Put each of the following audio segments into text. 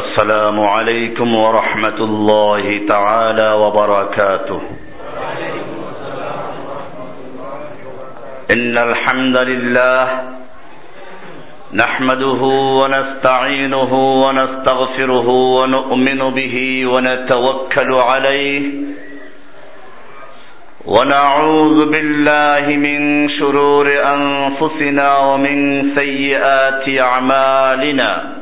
السلام عليكم ورحمة الله تعالى وبركاته. إن الحمد لله نحمده ونستعينه ونستغفره ونؤمن به ونتوكل عليه ونعوذ بالله من شرور أنفسنا ومن سيئات أعمالنا.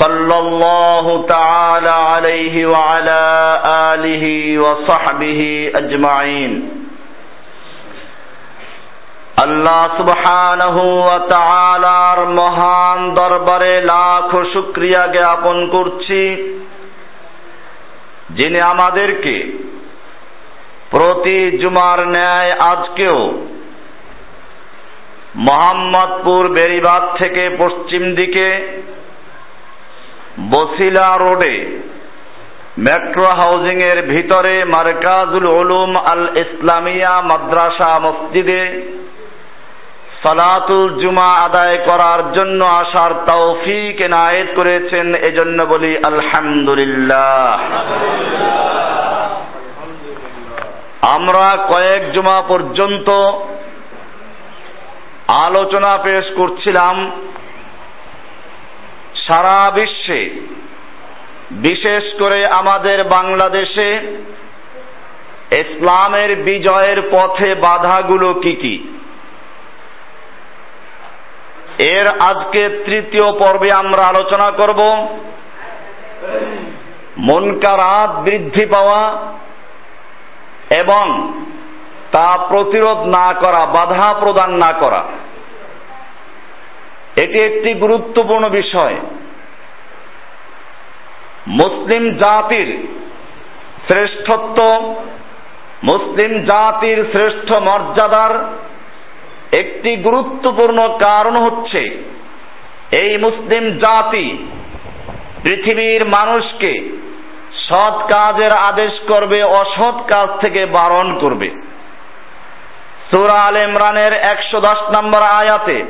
صلى الله تعالى عليه وعلى آله وصحبه أجمعين আল্লাহ সুবহানাহু ওয়া তাআলার মহান দরবারে লাখ শুকরিয়া জ্ঞাপন করছি যিনি আমাদেরকে প্রতি জুমার ন্যায় আজকেও মোহাম্মদপুর বেরিবাদ থেকে পশ্চিম দিকে বসিলা রোডে মেট্রো হাউজিং এর ভিতরে মারকাজুল উলুম আল ইসলামিয়া মাদ্রাসা মসজিদে সালাতুল জুমা আদায় করার জন্য আসার তৌফিক এনায়েত করেছেন, এজন্য বলি আলহামদুলিল্লাহ। আমরা কয়েক জুমা পর্যন্ত আলোচনা পেশ করছিলাম। সারা বিশ্বে, বিশেষ করে আমাদের বাংলাদেশে, ইসলামের বিজয়ের পথে বাধাগুলো কি কি? এর আজকে তৃতীয় পর্বে আমরা আলোচনা করব, মনকারাত বৃদ্ধি পাওয়া এবং তা প্রতিরোধ না করা, বাধা প্রদান না করা। এটি একটি গুরুত্বপূর্ণ বিষয়। মুসলিম জাতির শ্রেষ্ঠত্ব, মুসলিম জাতির শ্রেষ্ঠ মর্যাদার একটি গুরুত্বপূর্ণ কারণ হচ্ছে এই মুসলিম জাতি পৃথিবীর মানুষকে সৎ কাজের আদেশ করবে, অসৎ কাজ থেকে বারণ করবে। সুরা আল ইমরানের একশো দশ নম্বর আয়াতে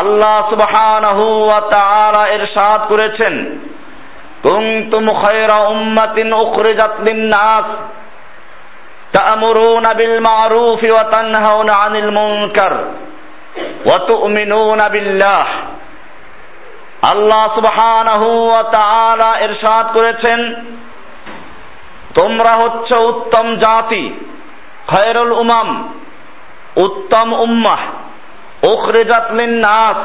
আল্লাহ সুবহানাহু ওয়া তাআলা ইরশাদ করেছেন উখরিজাত লিন-নাস তা'মুরুনা বিল মা'রুফ ওয়া তানহাউনা 'আনিল মুনকার ওয়া তু'মিনুনা বিল্লাহ। আল্লাহ সুবহানাহু ওয়া তাআলা ইরশাদ করেছেন, তোমরা হচ্ছে উত্তম জাতি, খয়রুল উমাম, উত্তম উম্মাহ, উখরিজাত নাস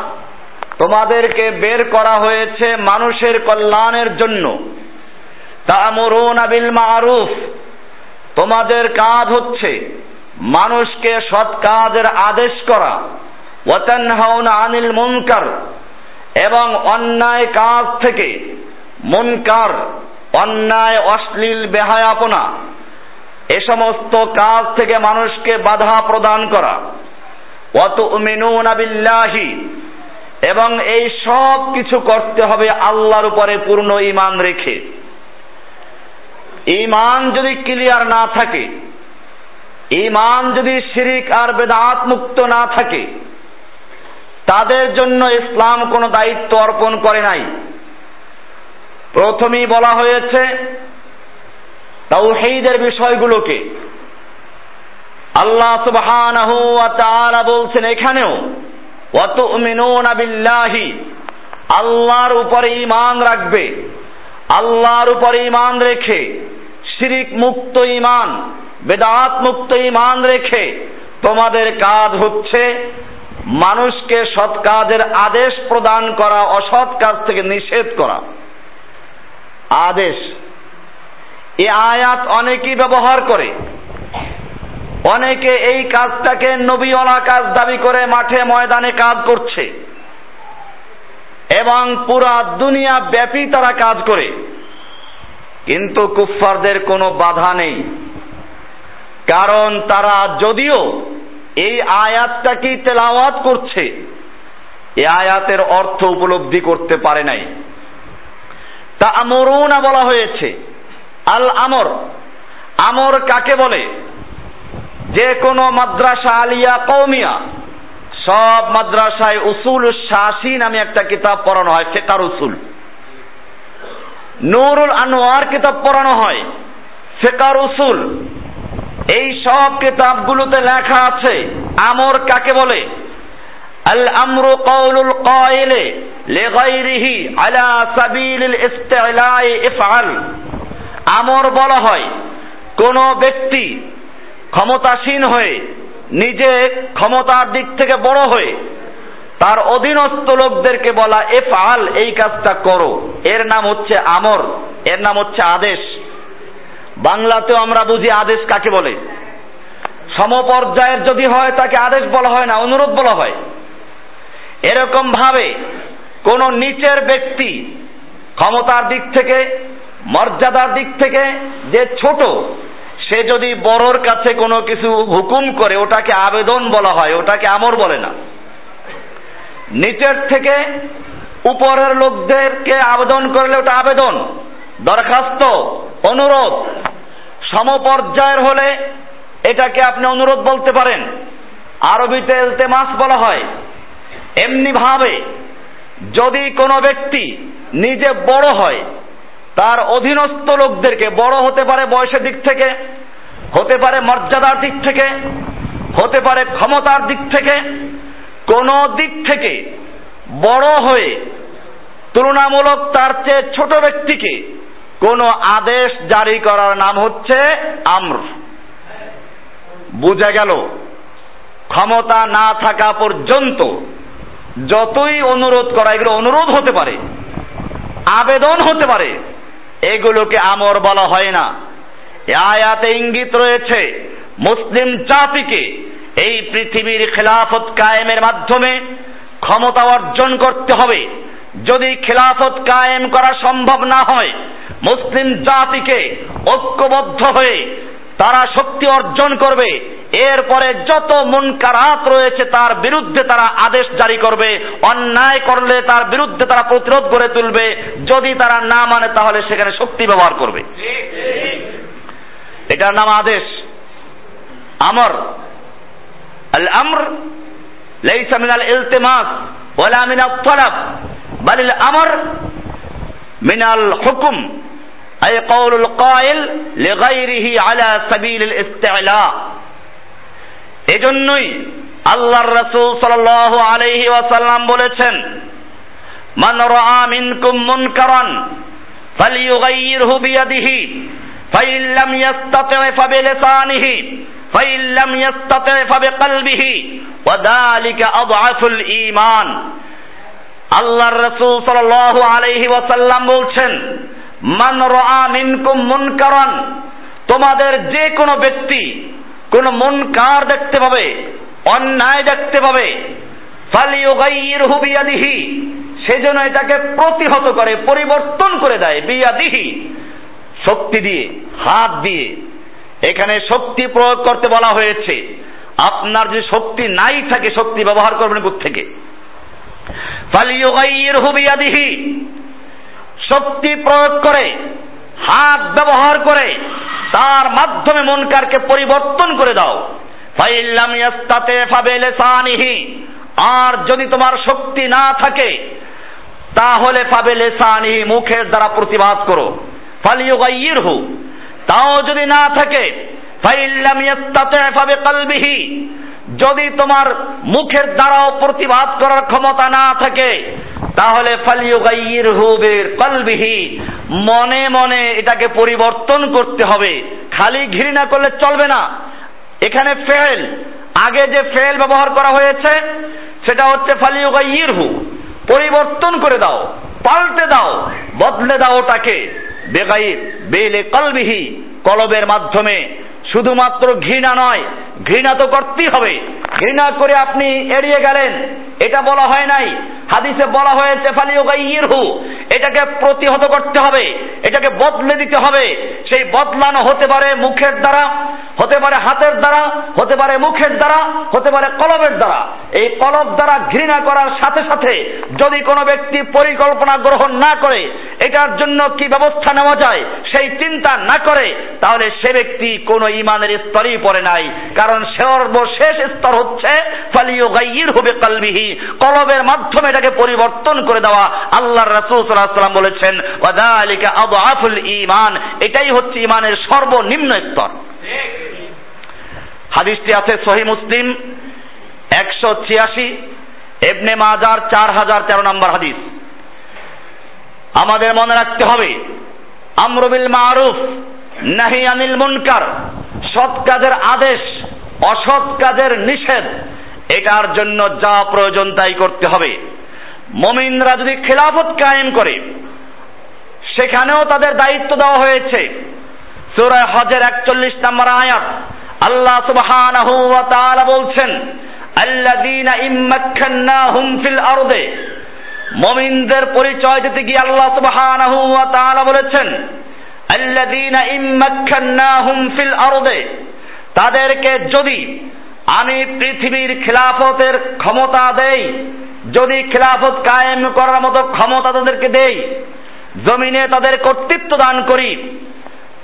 তোমাদেরকে বের করা হয়েছে মানুষের কল্যাণের জন্য। তা'মুরুনা বিল মারুফ। তোমাদের কাজ হচ্ছে মানুষকে সৎ কাজের আদেশ করা। আনিল মুনকার। এবং অন্যায় কাজ থেকে মুনকার, অন্যায়, অশ্লীল বেহায়াপনা, এ সমস্ত কাজ থেকে মানুষকে বাধা প্রদান করা। অত বিল্লাহি। এবং এই সব কিছু করতে হবে আল্লাহর উপরে পূর্ণ ইমান রেখে। ইমান যদি ক্লিয়ার না থাকে ইমান যদি শিরিক আর বেদাত মুক্ত না থাকে, তাদের জন্য ইসলাম কোনো দায়িত্ব অর্পণ করে নাই। প্রথমেই বলা হয়েছে তাও তাওহীদের বিষয়গুলোকে। আল্লাহ সুবহানাহু ওয়া তাআলা বলছেন, এখানেও বিল্লাহি। আল্লাহর উপরে ঈমান রাখবে, আল্লাহর উপরে ঈমান রেখে শিরিক মুক্ত ঈমান বেদাত মুক্ত ঈমান রেখে তোমাদের কাজ হচ্ছে মানুষকে সৎ কাজের আদেশ প্রদান করা, অসৎ কাজ থেকে নিষেধ করা। আদেশ। এই আয়াত অনেকেই ব্যবহার করে। অনেকে এই কাজটাকে নবীওয়ালা কাজ দাবি করে মাঠে ময়দানে কাজ করছে। এবং পুরা দুনিয়া ব্যাপী তারা কাজ করে। কিন্তু কুফফারদের কোনো বাধা নেই। কারণ তারা যদিও এই আয়াতটা কি তেলাওয়াত করছে এই আয়াতের অর্থ উপলব্ধি করতে পারে নাই। তা আমরুনা বলা হয়েছে আল আমর আমর কাকে বলে? যে কোনো মাদ্রাসা আলিয়া কৌমিয়া সব মাদ্রাসায় উসুল শাসি নামে একটা কিতাব পড়ানো হয়, ফেকার উসুল। নুরুল আনোয়ার কিতাব পড়ানো হয়, ফেকার উসুল। এই সব কিতাবগুলোতে লেখা আছে, আমর কাকে বলে? আল আমরু কওলুল কাইলে লিগাইরিহি আলা সাবিলিল ইস্তিলাই ইফআল। আমর বলা হয়, কোন ব্যক্তি ক্ষমতাসীন হয়ে, নিজে ক্ষমতার দিক থেকে বড় হয়ে, তার অধীনস্থ লোকদেরকে বলা এ আল এই কাজটা করো। এর নাম হচ্ছে আমর, এর নাম হচ্ছে আদেশ। বাংলাতেও আমরা বুঝি আদেশ কাকে বলে? সমপর্যায়ের যদি হয়, তাকে আদেশ বলা হয় না, অনুরোধ বলা হয়। এরকম ভাবে কোন নিচের ব্যক্তি ক্ষমতার দিক থেকে, মর্যাদার দিক থেকে যে ছোট সে যদি বড়র কাছে কোনো কিছু হুকুম করে, ওটাকে আবেদন বলা হয়, ওটাকে আমর বলে না। নিচের থেকে উপরের লোকদেরকে আবেদন করলে ওটা আবেদন, দরখাস্ত, অনুরোধ, সমপর্যায়ের হলে এটাকে আপনি অনুরোধ বলতে পারেন। আরবিতে এলতেমাস বলা হয়। এমনি ভাবে যদি কোনো ব্যক্তি নিজে বড় হয় তার অধীনস্থ লোকদেরকে, বড় হতে পারে বয়সের দিক থেকে, হতে পারে মর্যাদার দিক থেকে, হতে পারে ক্ষমতার দিক থেকে, কোন দিক থেকে বড় হয়ে তুলনামূলক তার চেয়ে ছোট ব্যক্তিকে কোন আদেশ জারি করার নাম হচ্ছে আমর। বুঝা গেল, ক্ষমতা না থাকা পর্যন্ত যতই অনুরোধ করা, এগুলো অনুরোধ হতে পারে, আবেদন হতে পারে এগুলোকে আমর বলা হয় না। আয়াতে ইঙ্গিত রয়েছে, মুসলিম জাতিকে এই পৃথিবীর খেলাফত কায়েমের মাধ্যমে ক্ষমতা অর্জন করতে হবে। যদি খেলাফত কায়েম করা সম্ভব না হয়, মুসলিম জাতিকে ঐক্যবদ্ধ হয়ে তারা শক্তি অর্জন করবে। এরপরে যত মুনকারাত রয়েছে, তার বিরুদ্ধে তারা আদেশ জারি করবে। অন্যায় করলে তার বিরুদ্ধে তারা প্রতিরোধ গড়ে তুলবে। যদি তারা না মানে তাহলে সেখানে শক্তি ব্যবহার করবে। এটার নাম আদেশ। আমর। আল আমর লাইসা মিনাল ইলতিমাস ওয়ালা মিনাত তালাব। বালিল আমর মিনাল হুকুম। أي قول القائل لغيره على سبيل الاستعلاء এজন্যই আল্লাহর রাসূল সাল্লাল্লাহু আলাইহি ওয়াসাল্লাম বলেছেন মান রাআ মিনকুম মুনকারান ফালইয়ুগাইয়িরহু বিয়াদিহি ফাইন লাম ইয়াস্তাতি' ফাবিলিসানিহি ফাইন লাম ইয়াস্তাতি' ফাবিকলবিহি ওয়া যালিকা আদআফুল ঈমান আল্লাহর রাসূল সাল্লাল্লাহু আলাইহি ওয়াসাল্লাম বলছেন মান মিনকুম মুনকারান। তোমাদের যে কোনো ব্যক্তি কোন মুনকার দেখতে পাবে, অন্যায় দেখতে পাবে। ফালিউগাইয়িরহু বিয়াদিহি সেজন্য এটাকে প্রতিহত করে, পরিবর্তন করে দেয় বিয়াদিহি। শক্তি দিয়ে, হাত দিয়ে। এখানে শক্তি প্রয়োগ করতে বলা হয়েছে, আপনার যে শক্তি নাই থাকে, শক্তি ব্যবহার করবেন বুক থেকে ফালিউগাইয়িরহু বিয়াদিহি শক্তি প্রয়োগ করে, হাত ব্যবহার করে, তার মাধ্যমে মনকারকে পরিবর্তন করে দাও। ফাইল্লাম ইয়াস্তাতে ফাবেলে আর যদি তোমার শক্তি না থাকে, তাহলে ফাবেলে সানিহি মুখের দ্বারা প্রতিবাদ করো। ফালিউগাইয়িরহু তাও যদি না থাকে, ফাইল্লাম ইয়াস্তাতে ফাবে কলবিহি। যদি তোমার মুখের দ্বারাও প্রতিবাদ করার ক্ষমতা না থাকে, তাহলে ফালিউগাইয়ির হুবের কলবিহি। মনে মনে এটাকে পরিবর্তন করতে হবে। খালি ঘৃণা করলে চলবে না। এখানে ফেল। আগে যে ফেল ব্যবহার করা হয়েছে, সেটা হচ্ছে ফালিউগাইয়ির হু পরিবর্তন করে দাও, পাল্টে দাও, বদলে দাও ওটাকে। বেগাইর বেলে কলবিহি, কলবের মাধ্যমে। শুধুমাত্র ঘৃণা নয়, ঘৃণা তো করতেই হবে। ঘৃণা করে আপনি এড়িয়ে গেলেন, এটা বলা হয় নাই। হাদিসে বলা হয়েছে, ফালিউগাইয়িরহু, এটাকে প্রতিহত করতে হবে, এটাকে বদলে দিতে হবে। সেই বদলানো হতে পারে মুখের দ্বারা হতে পারে হাতের দ্বারা, হতে পারে মুখের দ্বারা, হতে পারে কলমের দ্বারা। এই কলব দ্বারা ঘৃণা করার সাথে সাথে যদি কোনো ব্যক্তি পরিকল্পনা গ্রহণ না করে, এটার জন্য কি ব্যবস্থা নেওয়া যায়? সেই চিন্তা না করে, তাহলে সে ব্যক্তি কোনো ইমানের স্তরই পড়ে নাই। কারণ সর্বশেষ স্তর হচ্ছে ফালিও গাইয়ির হবে কালবিহি কলবের মাধ্যমে এটাকে পরিবর্তন করে দেওয়া। আল্লাহ রাসূল সাল্লাল্লাহু আলাইহি সাল্লাম বলেছেন ওয়াদালিকা আদআফুল ঈমান। এটাই হচ্ছে ইমানের সর্বনিম্ন স্তর। হাদিসটি আছে সহি মুসলিম, একশো ছিয়াশি এবনে মাজার চার হাজার তেরো নম্বর হাদিস। আমাদের মনে রাখতে হবে আমরবিল মারুফ, নাহি আনিল মুনকার, সৎ কাজের আদেশ, অসৎ কাজের নিষেধ, এটার জন্য যা প্রয়োজন তাই করতে হবে। মমিনরা যদি খেলাফত কায়েম করে, সেখানেও তাদের দায়িত্ব দেওয়া হয়েছে। সুরায় হজের একচল্লিশ নম্বর আয়াত আল্লাহ সুবহানাহু ওয়া তাআলা বলছেন, আল্লাযীনা ইম্মাক্কান্নাহুম ফিল আরদে। মুমিনদের পরিচয় দিতে গিয়ে আল্লাহ সুবহানাহু ওয়া তাআলা বলেছেন, আল্লাযীনা ইম্মাক্কান্নাহুম ফিল আরদে। তাদেরকে যদি আমি পৃথিবীর খিলাফতের ক্ষমতা দেই, যদি খিলাফত কায়েম করার মতো ক্ষমতা তাদেরকে দেই, জমিনে তাদের কর্তৃত্ব দান করি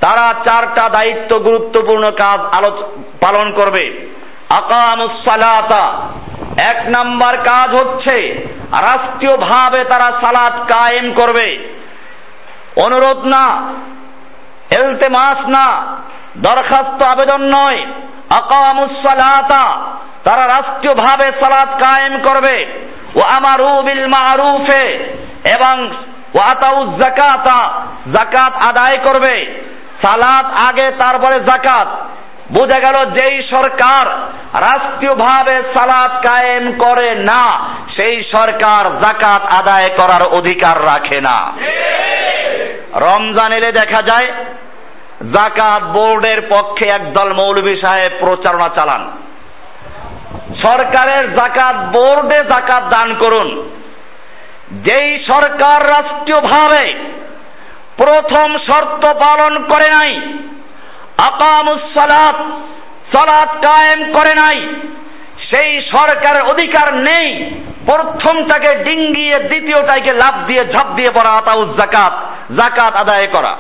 তারা চারটা দায়িত্ব গুরুত্বপূর্ণ কাজ আলোচ পালন করবে। আকামুসালাতা এক নাম্বার কাজ হচ্ছে রাষ্ট্রীয়ভাবে তারা সালাত কায়েম করবে। অনুরোধ না, এলতেমাস না, দরখাস্ত আবেদন নয়। আকামুসালাতা তারা রাষ্ট্রীয়ভাবে সালাত কায়েম করবে। ও আমারু বিল মারুফে। এবং ওয়াতাউ জাকাতা জাকাত আদায় করবে। সালাত, আগে, তারপরে জাকাত বোঝা গেল যেই সরকার রাষ্ট্রীয়ভাবে সালাত কায়েম করে না, সেই সরকার জাকাত আদায় করার অধিকার রাখে না। রমজান এলে দেখা যায় জাকাত বোর্ডের পক্ষে একদল মৌলভী সাহেব প্রচারণা চালান। সরকারের জাকাত বোর্ডে জাকাত দান করুন। যেই সরকার রাষ্ট্রীয়ভাবে প্রথম শর্ত পালন করে নাই। আকামুস সালাত কায়েম করে নাই। সেই সরকারের অধিকার নেই। প্রথমটাকে ডিঙ্গিয়ে, দ্বিতীয়টাকে লাভ দিয়ে, ঝাঁপ দিয়ে পড়া আতাউজ জাকাত জাকাত আদায় করা।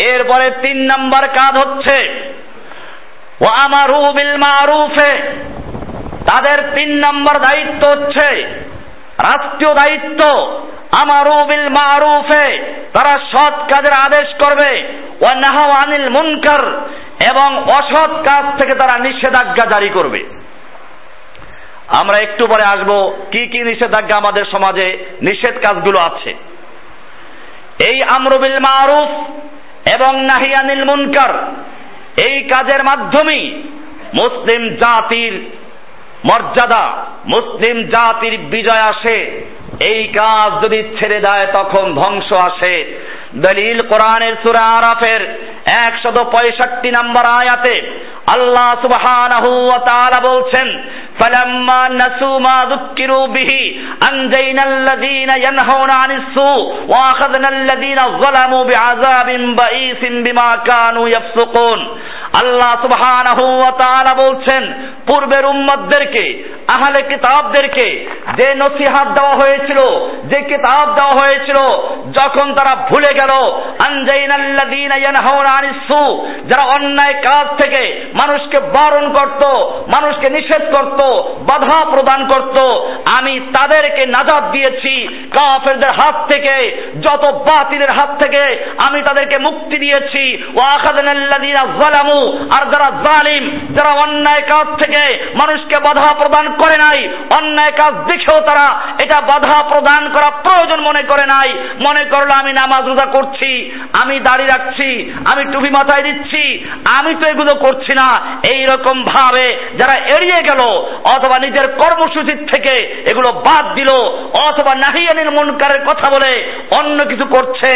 এরপরে তিন নাম্বার কাজ হচ্ছে ও আমার বিল মারুফে। তাদের তিন নম্বর দায়িত্ব হচ্ছে রাষ্ট্রীয় দায়িত্ব আমারু মারুফে, তারা সৎ কাজের আদেশ করবে ও আনিল মুনকার, এবং অসৎ কাজ থেকে তারা নিষেধাজ্ঞা জারি করবে। আমরা একটু পরে আসব, কি কি নিষেধাজ্ঞা আমাদের সমাজে নিষেধ কাজগুলো আছে। এই আমরুবিল মারুফ এবং নাহিয়ানিল মুনকার, এই কাজের মাধ্যমেই মুসলিম জাতির মর্যাদা মুসলিম জাতির বিজয় আসে। এই কাজ যদি ছেড়ে দেয়, তখন ধ্বংস আসে। দলিল কোরআনের সুরা আরাফের একশত পঁয়ষট্টি নম্বর আয়াতে আল্লাহ সুবহানাহু ওয়া তাআলা বলছেন, ফালাম্মা নাসু মা যুক্কিরু বিহি আনজাইনাল্লাযীনা ইয়ানহাউনা আনিস সু ওয়া আখাযনাল্লাযীনা যালামু বিআযাবিন বাইসিন বিমা কানু ইয়াফসুকুন। আল্লাহ সুবহানাহু ওয়া তাআলা বলছেন, পূর্বের উম্মতদেরকে, আহলে কিতাবদেরকে যে নসিহত দেওয়া হয়েছে হয়েছিল যে কিতাব দেওয়া হয়েছিল, যখন তারা ভুলে গেল যারা অন্যায় কাজ থেকে মানুষকে বারণ করত, মানুষকে নিষেধ করত, বাধা প্রদান করত, আমি তাদেরকে নাজাত দিয়েছি, কাফেরদের হাত থেকে, যত বাতিলের হাত থেকে আমি তাদেরকে মুক্তি দিয়েছি ও আখাদানাল্লাযীনা আর যারা জালিম, যারা অন্যায় কাজ থেকে মানুষকে বাধা প্রদান করে নাই, অন্যায় কাজ দেখেও তারা এটা বাধা প্রদান করা প্রয়োজন মনে করে নাই। মনে করল, আমি নামাজ রোজা করছি, আমি দাড়ি রাখছি, আমি টুপি মাথায় দিচ্ছি, আমি তো এগুলো করছি না। এই রকম ভাবে যারা এড়িয়ে গেল, অথবা নিজের কর্মসূচির থেকে এগুলো বাদ দিল, অথবা নাহিয়ানির মুনকারের কথা বলে অন্য কিছু করছে,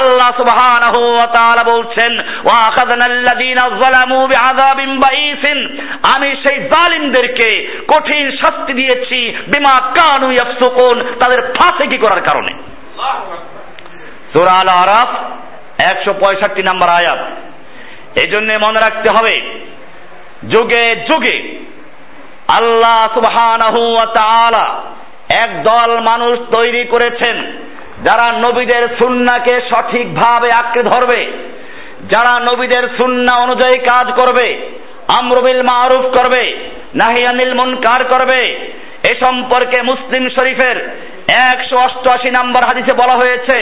আল্লাহ সুবহানাহু ওয়া তাআলা বলছেন, ওয়া আখাযানাল্লাযীনা যালামু বিআযাবিন বাইসিন আমি সেই জালিমদেরকে কঠিন শাস্তি দিয়েছি, বিমা কানু ইয়াফসুক তাদের ফাসিকি করার কারণে? সূরা আল আরাফ একশো পঁয়ষট্টি নাম্বার আয়াত। এই জন্য মনে রাখতে হবে, যুগে যুগে আল্লাহ সুবহানাহু ওয়া এক দল মানুষ তৈরি করেছেন, যারা নবীদের সুন্নাকে সঠিকভাবে আঁকড়ে ধরবে, যারা নবীদের সুন্না অনুযায়ী কাজ করবে, আমরবিল মারুফ করবে, নাহিয়ানিল মুনকার করবে, এ সম্পর্কে মুসলিম শরীফের একশো অষ্টআশি নম্বর হাদিসে বলা হয়েছে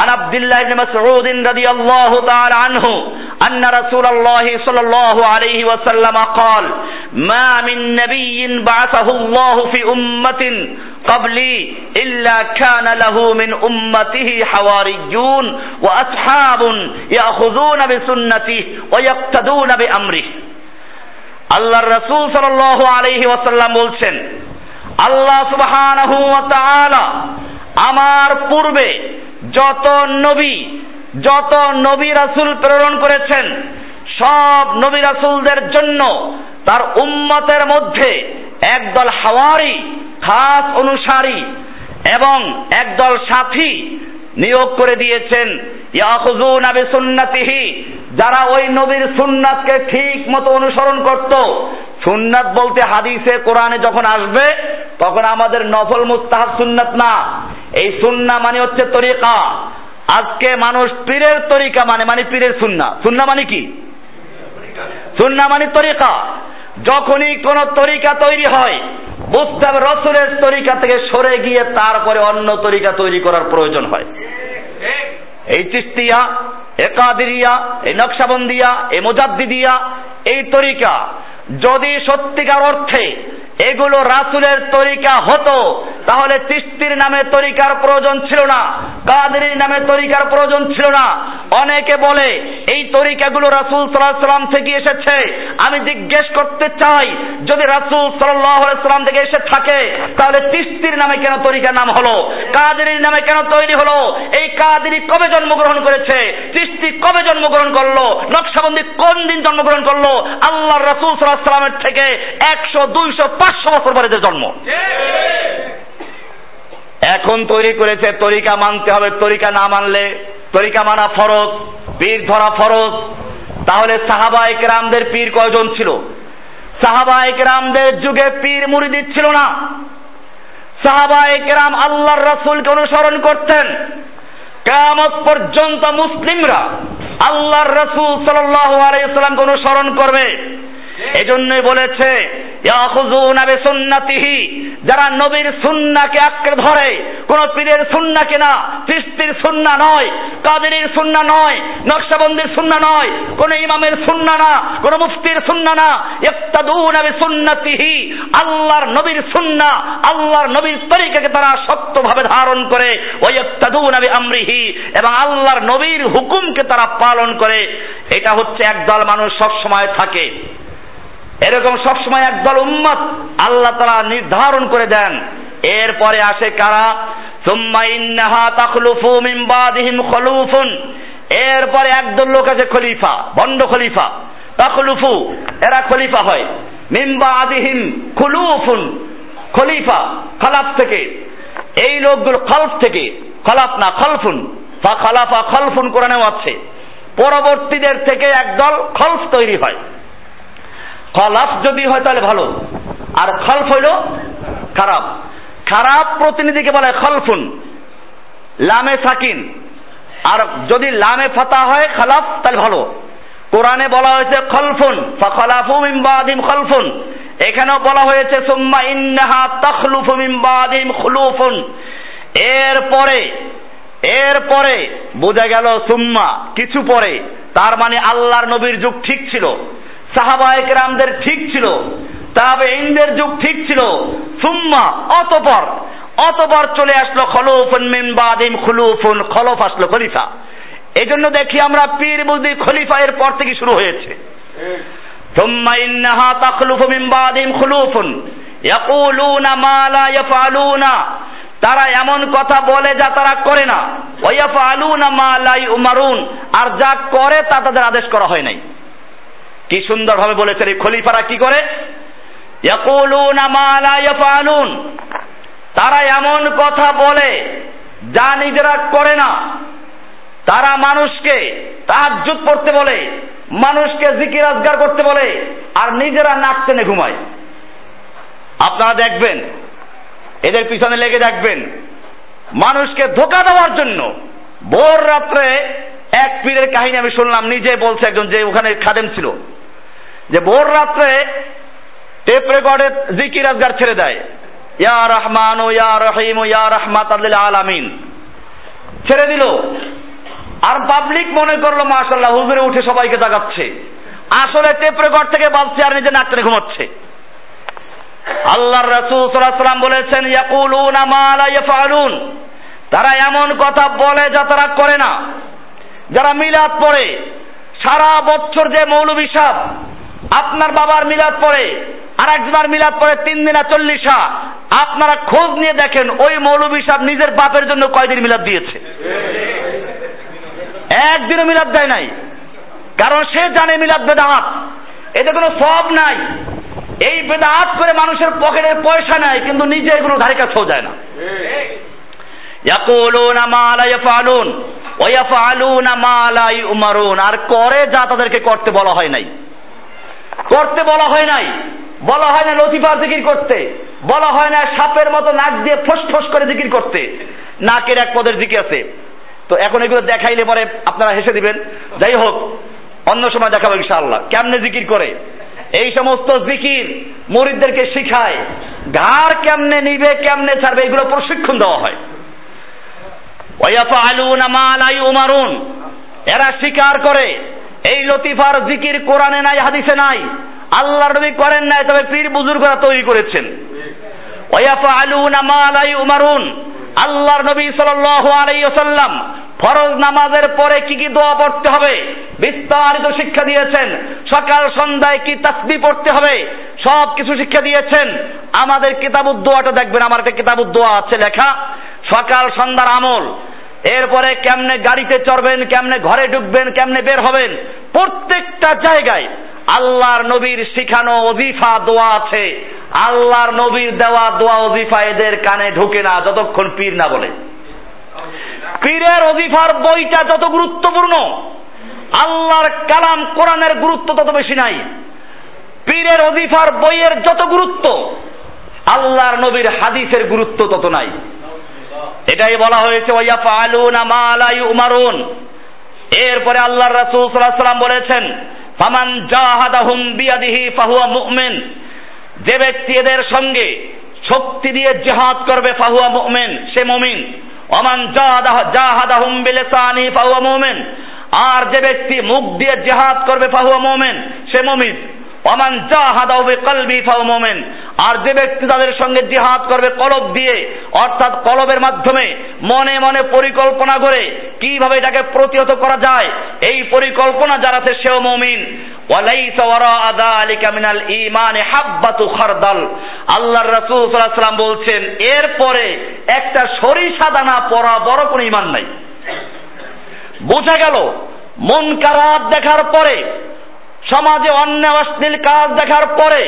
عن عبد الله بن مسعود رضي الله تعالى عنه أن رسول الله صلى الله عليه وسلم قال ما من نبي بعثه الله في أمة قبلي إلا كان له من أمته حواريون وأصحاب يأخذون بسنته ويقتدون بأمره আল্লাহর রসুল সাল্লাহ আলহি ওয়াসাল্লাম বলছেন আল্লাহ ওয়া আমার পূর্বে যত নবী যত নবী রাসুল প্রেরণ করেছেন, সব নবী রাসুলদের জন্য তার উম্মতের মধ্যে একদল হাওয়ারি, খাস অনুসারী এবং একদল সাথী নিয়োগ করে দিয়েছেন যারা ওই নবীর সুন্নাতকে ঠিক মতো অনুসরণ করত, সুন্নাত বলতে হাদিসে, কোরআনে যখন আসবে, তখন আমাদের নফল মুস্তাহাব সুন্নাত না। এই সুন্না মানে হচ্ছে তরিকা। আজকে মানুষ পীরের তরিকা মানে মানে পীরের সুন্না। সুন্না মানে কি? সুন্না মানে তরিকা। যখনই কোন তরিকা তৈরি হয় বুঝতে হবে রসুলের তরিকা থেকে সরে গিয়ে তারপরে অন্য তরিকা তৈরি করার প্রয়োজন হয়। এই চিস্তিয়া এ কাদিরিয়া এই নকশাবন্দিয়া এই মোজাদ্দিদিয়া এই তরিকা যদি সত্যিকার অর্থে এগুলো রাসুলের তরিকা হতো। তাহলে তিস্তির নামে তরিকার প্রয়োজন ছিল না, কাদেরির নামে তরিকার প্রয়োজন ছিল না। অনেকে বলে, এই তরিকাগুলো রাসুল সাল্লাম থেকে এসেছে। আমি জিজ্ঞেস করতে চাই, যদি রাসুল সাল্লাম থেকে এসে থাকে, তাহলে তিস্তির নামে কেন তরিকার নাম হলো? কাদেরির নামে কেন তৈরি হলো? এই কাদেরি কবে জন্মগ্রহণ করেছে? তিস্তি কবে জন্মগ্রহণ করল? নকশাবন্দি কোন দিন জন্মগ্রহণ করল? আল্লাহ রাসুল সাল্লাহ সাল্লামের থেকে একশো, দুইশো বছর পরে জন্ম। এখন তৈরি করেছে তরিকা মানতে হবে, তরিকা না মানলে তরিকা মানা ফরজ পীর ধরা ফরজ। তাহলে সাহাবা একরামদের পীর কয়জন ছিল? সাহাবা একরামদের যুগে পীর মুরিদি ছিল না। সাহাবা একরাম আল্লাহর রাসূলকে অনুসরণ করতেন। কেয়ামত পর্যন্ত মুসলিমরা আল্লাহর রাসূল সাল্লাল্লাহু আলাইহি সাল্লামকে অনুসরণ করবে। এজন্যই বলেছে যারা নবীর সুন্নাকে আঁকড়ে ধরে, কোন পীরের সুন্নাকে না চিস্তির সুন্না নয়, কাদেরের সুন্না নয়, নকশাবন্দির সুন্না নয়, কোন ইমামের সুন্না না, কোন মুফতির সুন্না না, ইফতাদুন সুন্নাতিহি আল্লাহর নবীর সুন্না, আল্লাহর নবীর তরিকাকে তারা শক্তভাবে ধারণ করে ওই ইফতাদুন আমরিহি এবং আল্লাহর নবীর হুকুমকে তারা পালন করে। এটা হচ্ছে একদল মানুষ সব সময় থাকে। এরকম সবসময় একদল উম্মত আল্লাহ তারা নির্ধারণ করে দেন। এরপরে আসে কারা? সুম্মা ইন্নাহা তাখলুফু মিন বাদিহিম খলুফুন। এরপরে একদল লোক আছে খলিফা, বন্ড খলিফা। তাখলুফু, এরা খলিফা হয়। মিন বাদিহিম খুলুফুন, খলিফা, খালাফ থেকে। এই লোকগুলো খলফ থেকে, খলাফ না খলফুন। ফা খালাফা খলফুন কোরআনেও আছে। পরবর্তীদের থেকে একদল খলফ তৈরি হয়। খলাফ যদি হয় তাহলে ভালো। আর খলফ হইল খারাপ। খারাপ প্রতিনিধিকে বলে খলফুন, লামে সাকিন। আর যদি লামে ফাতা হয় খালাফ, তাহলে ভালো। কোরআনে বলা হয়েছে খলফুন, ফখলাফু মিন বাদিম খলফুন। এখানেও বলা হয়েছে, সুম্মা ইন্নাহা তখলুফু মিন বাদিম খুলুফুন। এরপরে এরপরে বোঝা গেল সুম্মা কিছু পরে, তার মানে আল্লাহর নবীর যুগ ঠিক ছিল। সাহাবা একরামদের ঠিক ছিল তবে ইন্দের যুগ ঠিক ছিল। সুম্মা, অতপর অতপর চলে আসলো খলুফুন মিন বাদিম, খুলুফুন খলফ আসলো খলিফা। এই জন্য দেখি আমরা পীর বুদ্ধি খলিফা এর পর থেকে শুরু হয়েছে। সুম্মা ইন্নাহা তাখলুফু মিন বাদিম খুলুফুন, ইয়াকুলুনা মা লা ইয়াফআলুনা। তারা এমন কথা বলে যা তারা করে না। ওয়াফআলুনা মা লা ইউমারুন। আর যা করে তা তাদের আদেশ করা হয় নাই। কি সুন্দরভাবে বলেছেন এই খলিফারা কি করে? তারা এমন কথা বলে যা নিজেরা করে না। তারা মানুষকে তাহাজ্জুদ পড়তে বলে, মানুষকে জিকির আজগার করতে বলে, আর নিজেরা নাক টেনে ঘুমায়। আপনারা দেখবেন, এদের পিছনে লেগে দেখবেন, মানুষকে ধোকা দেওয়ার জন্য ভোর রাত্রে এক পীরের কাহিনী আমি শুনলাম, নিজে বলছে একজন যে ওখানে খাদেম ছিল। যে ভোর রাত্রে টেপ রেকর্ডে জিকির আজগার ছেড়ে দেয়। ইয়া রহমান ও ইয়া রহিম ও ইয়া রহমাত আলামিন। ছেড়ে দিল। আর পাবলিক মনে করল মাশাল্লাহ হুজুরে উঠে সবাইকে জাগাচ্ছে। আসলে টেপ রেকর্ড থেকে বাজছে আর নিজে নাচতে ঘুমাচ্ছে। আল্লাহর রাসূল সাল্লাল্লাহু সাল্লাম বলেছেন, ইয়াকুলুনা মা লা ইয়াফআলুন। তারা এমন কথা বলে যা তারা করে না। যারা মিলাদ পড়ে, সারা বছর যে মৌলবী সাহ, আপনার বাবার মিলাদ পড়ে আর একজনের মিলাদ পড়ে তিন দিনা চল্লিশা আপনারা খোঁজ নিয়ে দেখেন ওই মৌলবী সাহ নিজের বাপের জন্য কয়দিন মিলাদ দিয়েছে? একদিনও মিলাদ দেয় নাই। কারণ সে জানে মিলাদ বেদাহাত এতে কোনো সব নাই। এই বেদাহাত করে মানুষের পকেটে পয়সা নেয় কিন্তু নিজে এগুলো ধারে কাছেও যায় না। ইয়াকুলুনা মা লা ইয়াফআলুন ওয়া ইয়াফআলুনা মা লা ইউমারুন। আর করে যা তাদেরকে করতে বলা হয় নাই। করতে বলা হয় নাই। বলা হয় না লতিফা জিকির করতে। বলা হয় না সাপের মতো নাক দিয়ে ফোস ফোস করে জিকির করতে। নাকের এক পদের জিকির আছে। তো এখন এগুলো দেখাইলে পরে আপনারা হেসে দিবেন। যাই হোক, অন্য সময় দেখাবো ইনশাআল্লাহ। কেমনে জিকির করে? এই সমস্ত জিকির মরিদদেরকে শিখায়। ঘাড় কেমনে নিবে, কেমনে ছাড়বে, এগুলো প্রশিক্ষণ দেওয়া হয়। ইউমারুন। এরা স্বীকার করে, এই লতিফার জিকির কোরআনে নাই, হাদিসে নাই। আল্লাহর নবী করেন নাই, তবে পীর বুজুর্গরা তৈরি করেছেন। ওয়াফআলুনা মা লা ইউমারুন। আল্লাহর নবী সাল্লাল্লাহু আলাইহি ওয়াসাল্লাম ফরজ নামাজের পরে কি কি দোয়া পড়তে হবে? বিস্তারিত শিক্ষা দিয়েছেন। সকাল সন্ধ্যায় কি তাসবি পড়তে হবে? সব কিছু শিক্ষা দিয়েছেন। আমাদের কিতাবুদ দোয়াটা দেখবেন, আমার একটা কিতাবুদ দোয়া আছে লেখা, সকাল সন্ধ্যার আমল। এরপরে কেমনে গাড়িতে চড়বেন, কেমনে ঘরে ঢুকবেন, কেমনে বের হবেন, প্রত্যেকটা জায়গায় আল্লাহর নবীর শিখানো অজিফা দোয়া আছে। আল্লাহর নবীর দেওয়া দোয়া অজিফা এদের কানে ঢুকে না, যতক্ষণ পীর না বলে। পীরের অজিফার বইটা যত গুরুত্বপূর্ণ, আল্লাহর কালাম কোরআনের গুরুত্ব তত বেশি নাই। পীরের অজিফার বইয়ের যত গুরুত্ব, আল্লাহর নবীর হাদিসের গুরুত্ব তত নাই। এটাই বলা হয়েছে এরপরে আল্লাহর রাসূল সাল্লাল্লাহু বলেছেন, ফামান জাহাদাহুম বিয়াদিহি ফাহুয়া মুমিন। যে ব্যক্তি এদের সঙ্গে শক্তি দিয়ে জিহাদ করবে, ফাহুয়া মুমিন, সে মুমিন। ওমান জাহাদাহুম বিলিসানি ফাহুয়া মুমিন। আর যে ব্যক্তি মুখ দিয়ে জিহাদ করবে, ফাহুয়া মুমিন, সে মুমিন। ওমান জাহাদাহু বিকলবি ফাহুয়া মুমিন। আর যে ব্যক্তি তাদের সঙ্গে জিহাদ করবে কলব দিয়ে, অর্থাৎ কলবের মাধ্যমে মনে মনে পরিকল্পনা করে কীভাবে এটাকে প্রতিহত করা যায়, এই পরিকল্পনা যার আছে সেও মুমিন। ওয়ালাইসা ওয়ারা যালিকা মিনাল ঈমান হাব্বাতু খারদাল। আল্লাহর রাসূল সাল্লাল্লাহু বলছেন, এরপরে একটা সরিষা দানা পড়া বড় কোনো ঈমান নাই। বোঝা গেল, মুনকারাত দেখার পরে, সমাজে অন্যায় অশ্লীল কাজ দেখার পরে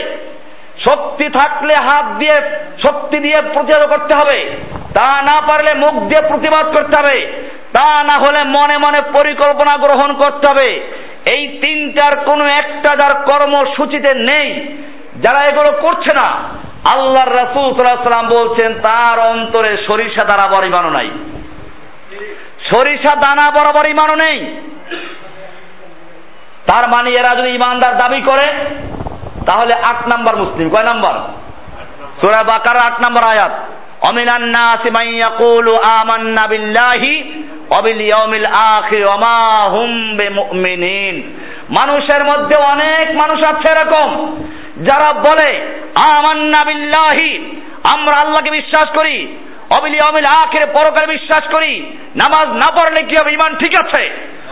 শক্তি থাকলে হাত দিয়ে শক্তি দিয়ে প্রতিরোধ করতে হবে। তা না পারলে মুখ দিয়ে প্রতিবাদ করতে হবে। তা না হলে মনে মনে পরিকল্পনা গ্রহণ করতে হবে। এই তিনটার কোনো একটা যার কর্মসূচিতে নেই, যারা এগুলো করছে না, আল্লাহর রাসূল সাল্লাম বলছেন, তার অন্তরে সরিষা দ্বারা বরিমানও নাই। সরিষা দানা বরাবর ইমানও নেই। তার মানে এরা যদি ইমানদার দাবি করে তাহলে আট নাম্বার মুসলিম, কয় নাম্বার? সূরা বাকার আট নাম্বার আয়াত, অমিনান নাসি মান ইয়াকুলু আমান্না বিল্লাহি ওয়া বিল ইয়াউমিল আখির ওয়া মা হুম বিমুমিনিন। মানুষের মধ্যে অনেক মানুষ আছে এরকম, যারা বলে, আমান্না বিল্লাহি, আমরা আল্লাহকে বিশ্বাস করি অবিল ইয়াউমিল আখিরে পরকালে বিশ্বাস করি, নামাজ না পড়লে কি হবে? ইমান ঠিক আছে।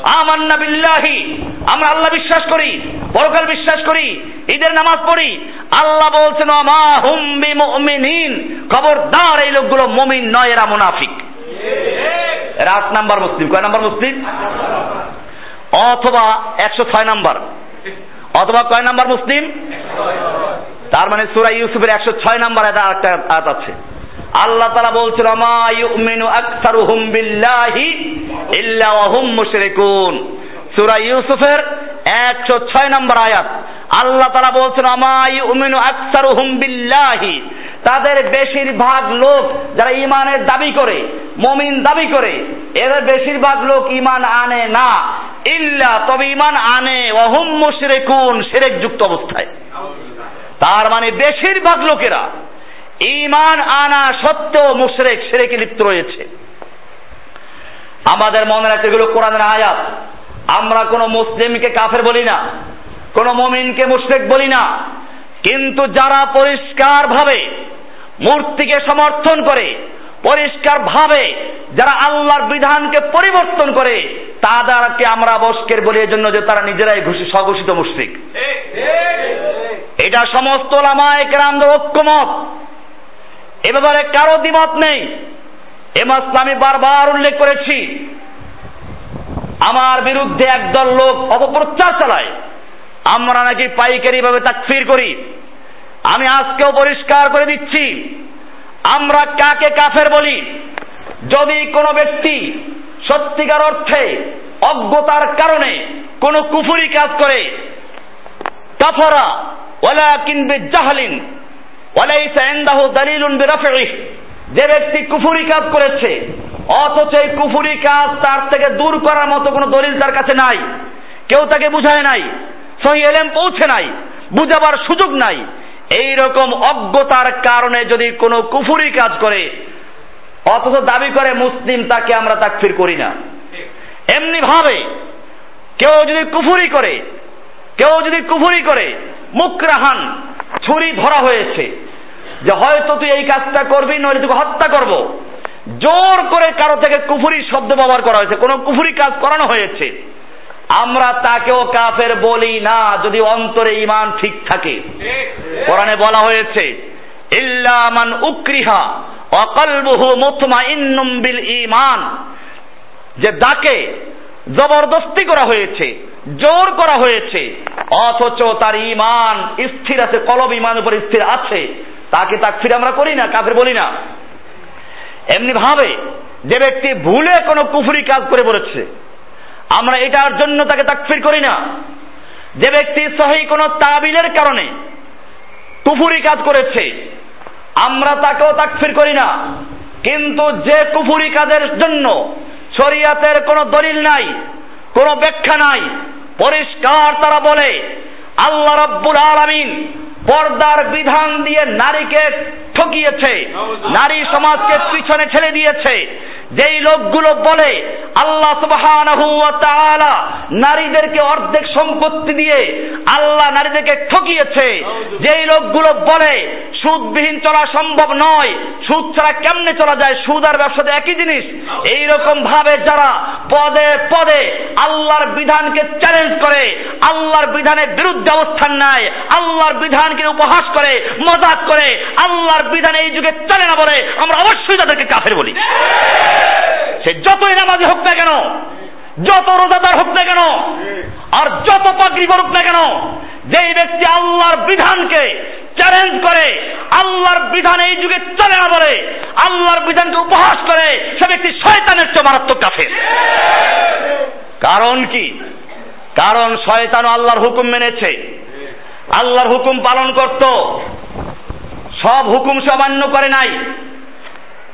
আমান্না বিল্লাহি। আমরা আল্লাহ বিশ্বাস করি পরকাল বিশ্বাস করি ঈদের নামাজ পড়ি। আল্লাহ বলছেন মা হুম বিমুমিনিন। খবরদার এই লোকগুলো মুমিন নয় এরা মুনাফিক। এরা আট নাম্বার মুসলিম। কয় নাম্বার মুসলিম? অথবা একশো ছয় নাম্বার। অথবা কয় নাম্বার মুসলিম? তার মানে সুরা ইউসুফের একশো ছয় নাম্বার এটা একটা আয়াত আছে। আল্লাহ তারা বলছিল মা ইউমিনু আকসারুহুম বিল্লাহি। ইল্লা ওয়াহুম মুশরিকুন। সূরা ইউসুফের 106 নম্বর আয়াত। আল্লাহ তারা বলছেন আমা ইউমিনু আকসারুহুম বিল্লাহি। তাদের বেশিরভাগ লোক যারা ইমানের দাবি করে, মমিন দাবি করে, এদের বেশিরভাগ লোক ইমান আনে না। ইল্লা, তবে ইমান আনে। ওয়াহুম মুশরিকুন, শিরক যুক্ত অবস্থায়। তার মানে বেশিরভাগ লোকেরা ইমান আনা সত্ত্বেও মুশরেক সেরেকে লিপ্ত রয়েছে। আমাদের মনে রাখতে এগুলো কোরআনের আয়াত। আমরা কোনো মুসলিমকে কাফের বলি না, কোন মমিনকে মুশরেক বলি না। কিন্তু যারা পরিষ্কার ভাবে মূর্তিকে সমর্থন করে পরিষ্কার ভাবে যারা আল্লাহর বিধানকে পরিবর্তন করে, তাদেরকে আমরা বস্কের বলি এজন্য যে তারা নিজেরাই ঘুষি, স্বঘোষিত মুশরিক। এটা সমস্ত লামায় কেরামদের ঐক্যমত। এ ব্যাপারে কারও দ্বিমত নেই। এ মাসলা আমি বারবার উল্লেখ করেছি। আমার বিরুদ্ধে একদল লোক অপপ্রচার চালায়। আমরা নাকি পাইকারি ভাবে তাকফির করি। আমি আজকেও পরিষ্কার করে দিচ্ছি, আমরা কাকে কাফের বলি? যদি কোনো ব্যক্তি সত্যিকার অর্থে অজ্ঞতার কারণে কোনো কুফুরি কাজ করে, কাফরা ওয়ালা কিনবে জাহালিন ওয়ালাইসা ইনদাহু দালিলুন বিরাফিহি যে ব্যক্তি কুফুরি কাজ করেছে, অথচ এই কুফুরি কাজ তার থেকে দূর করার মতো কোনো দলিল তার কাছে নাই, কেউ তাকে বুঝায় নাই, সহি এলেম পৌঁছে নাই, বুঝাবার সুযোগ নাই। এই রকম অজ্ঞতার কারণে যদি কোনো কুফুরি কাজ করে, অথচ দাবি করে মুসলিম তাকে আমরা তাকফির করি না। এমনি ভাবে কেউ যদি কুফুরি করে, কেউ যদি কুফুরি করে মুকরাহান ছুরি ধরা হয়েছে যে হয়তো তুই এই কাজটা করবি, নইলে তোকে হত্যা করব। জোর করে কারও থেকে কুফুরি শব্দ ব্যবহার করা হয়েছে। কোনো কুফুরি কাজ করানো হয়েছে। আমরা তাকেও কাফের বলি না, যদি অন্তরে ইমান ঠিক থাকে। কোরআনে বলা হয়েছে ইল্লামান উকরিহা অকলবুহু মুতমাইন্নুম বিল ইমান যে দাকে জবরদস্তি করা হয়েছে, জোর করা হয়েছে, অথচ তার ইমান স্থির আছে, কলব ইমান উপর স্থির আছে। তাকে তাকফির আমরা করি না, কাফের বলি না। এমনি ভাবে যে ব্যক্তি ভুলে কোনো কুফুরি কাজ করে বলেছে, আমরা এটার জন্য তাকে তাকফির করি না। যে ব্যক্তি সহি কোনো তাবিলের কারণে কুফুরি কাজ করেছে, আমরা তাকেও তাকফির করি না। কিন্তু যে কুফুরি কাজের জন্য শরিয়াতের কোনো দলিল নাই, কোনো ব্যাখ্যা নাই, পরিষ্কার তারা বলে, আল্লাহ রব্বুল আলামিন পর্দার বিধান দিয়ে নারীকে ঠকিয়েছে। নারী সমাজকে পিছনে ছেড়ে দিয়েছে। যেই লোকগুলো বলে, আল্লাহ তাআলা নারীদেরকে অর্ধেক সম্পত্তি দিয়ে আল্লাহ নারীদেরকে ঠকিয়েছে। যেই লোকগুলো বলে, সুদবিহীন চলা সম্ভব নয়, সুদ ছাড়া কেমনে চলা যায়? সুদ আর ব্যবসাতে একই জিনিস। এই রকম ভাবে যারা পদে পদে আল্লাহর বিধানকে চ্যালেঞ্জ করে, আল্লাহর বিধানের বিরুদ্ধে অবস্থান নেয়, আল্লাহর বিধানকে উপহাস করে, মজাক করে, আল্লাহর বিধান এই যুগে চলে না বলে আমরা অবশ্যই তাদেরকে কাফের বলি। সে যতই নামাজি হোক না কেন, যত রোজাদার হোক না কেন, আর যত পাগড়ি করুক না কেন, যেই ব্যক্তি আল্লাহর বিধানকে চ্যালেঞ্জ করে, আল্লাহর বিধান এই যুগে চলে না বলে, আল্লাহর বিধানকে উপহাস করে, সে ব্যক্তি শয়তানের চেয়ে মারাত্মক কাফের। কারণ কি? কারণ শয়তান আল্লাহর হুকুম মেনেছে। আল্লাহর হুকুম পালন করত। সব হুকুম সামান্য করে নাই।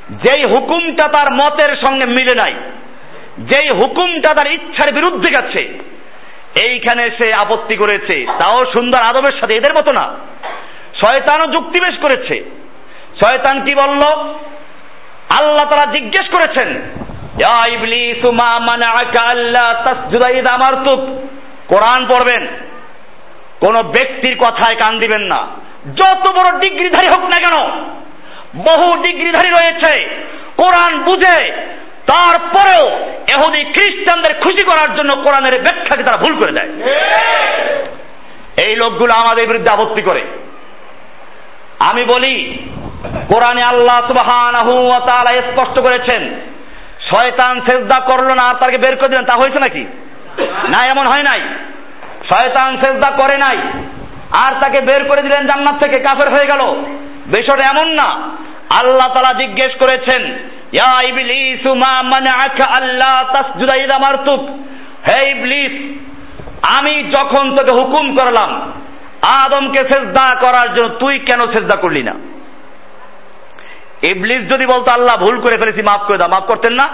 যেই হুকুমটা তার মতের সঙ্গে মিলে নাই, যেই হুকুমটা তার ইচ্ছার বিরুদ্ধে গেছে, এইখানে সে আপত্তি করেছে, তাও সুন্দর আদবের সাথে, এদের মতো না। শয়তানও যুক্তি বেশ করেছে। শয়তান কি বলল? আল্লাহ তারা জিজ্ঞেস করেছেন কোরআন পড়বেন। কোন ব্যক্তির কথায় কান দিবেন না। যত বড় ডিগ্রিধারী হোক না কেন বহু ডিগ্রিধারী রয়েছে। কোরআন বুঝে, তারপরেও এহুদি খ্রিস্টানদের খুশি করার জন্য কোরআনের ব্যাখ্যাকে তারা ভুল করে দেয়। এই লোকগুলো আমাদের বিরুদ্ধে আপত্তি করে। আমি বলি, কোরআনে আল্লাহ ওয়া তাআলা স্পষ্ট করেছেন, শয়তান সেজদা করল না, আর তাকে বের করে দিলেন, তা হয়েছে নাকি? না, এমন হয় নাই। শয়তান সেজদা করে নাই, আর তাকে বের করে দিলেন জান্নাত থেকে, কাফের হয়ে গেল। বিষয়টা এমন না। আল্লাহ তালা জিজ্ঞেস করেছেন আল্লাহ হে ইবলিস, আমি যখন তোকে হুকুম করলাম, আদমকে সেজদা করার জন্য তুই কেন সেজদা করলি না? ইবলিস যদি বলতো, আল্লাহ, ভুল করে ফেলেছি, মাফ করে দাও। মাফ করতেন না?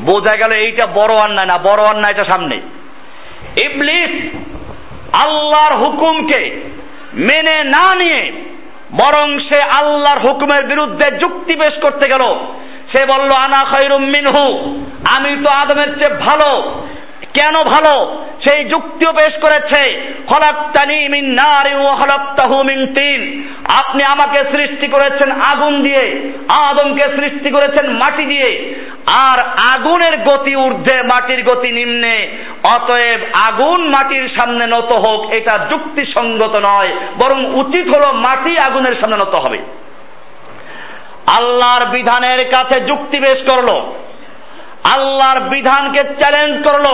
বোঝা গেল এইটা বড় অন্যায় না, বড় অন্যায়টা সামনে। ইবলিস আল্লাহর হুকুমকে মেনে না নিয়ে বরং সে আল্লাহর হুকুমের বিরুদ্ধে যুক্তি পেশ করতে গেল। সে বলল, আনা খৈরুম মিনহু। আমি তো আদমের চেয়ে ভালো। কেন ভালো? সেই যুক্তিও পেশ করেছে। আপনি আমাকে সৃষ্টি করেছেন আগুন দিয়ে, আদমকে সৃষ্টি করেছেন মাটি দিয়ে। আর আগুনের গতি ঊর্ধ্বে, মাটির গতি নিম্নে। অতএব আগুন মাটির সামনে নত হোক, এটা যুক্তিসঙ্গত নয়, বরং উচিত হলো মাটি আগুনের সামনে নত হবে। আল্লাহর বিধানের কাছে যুক্তি পেশ করল। আল্লাহর বিধানকে চ্যালেঞ্জ করল।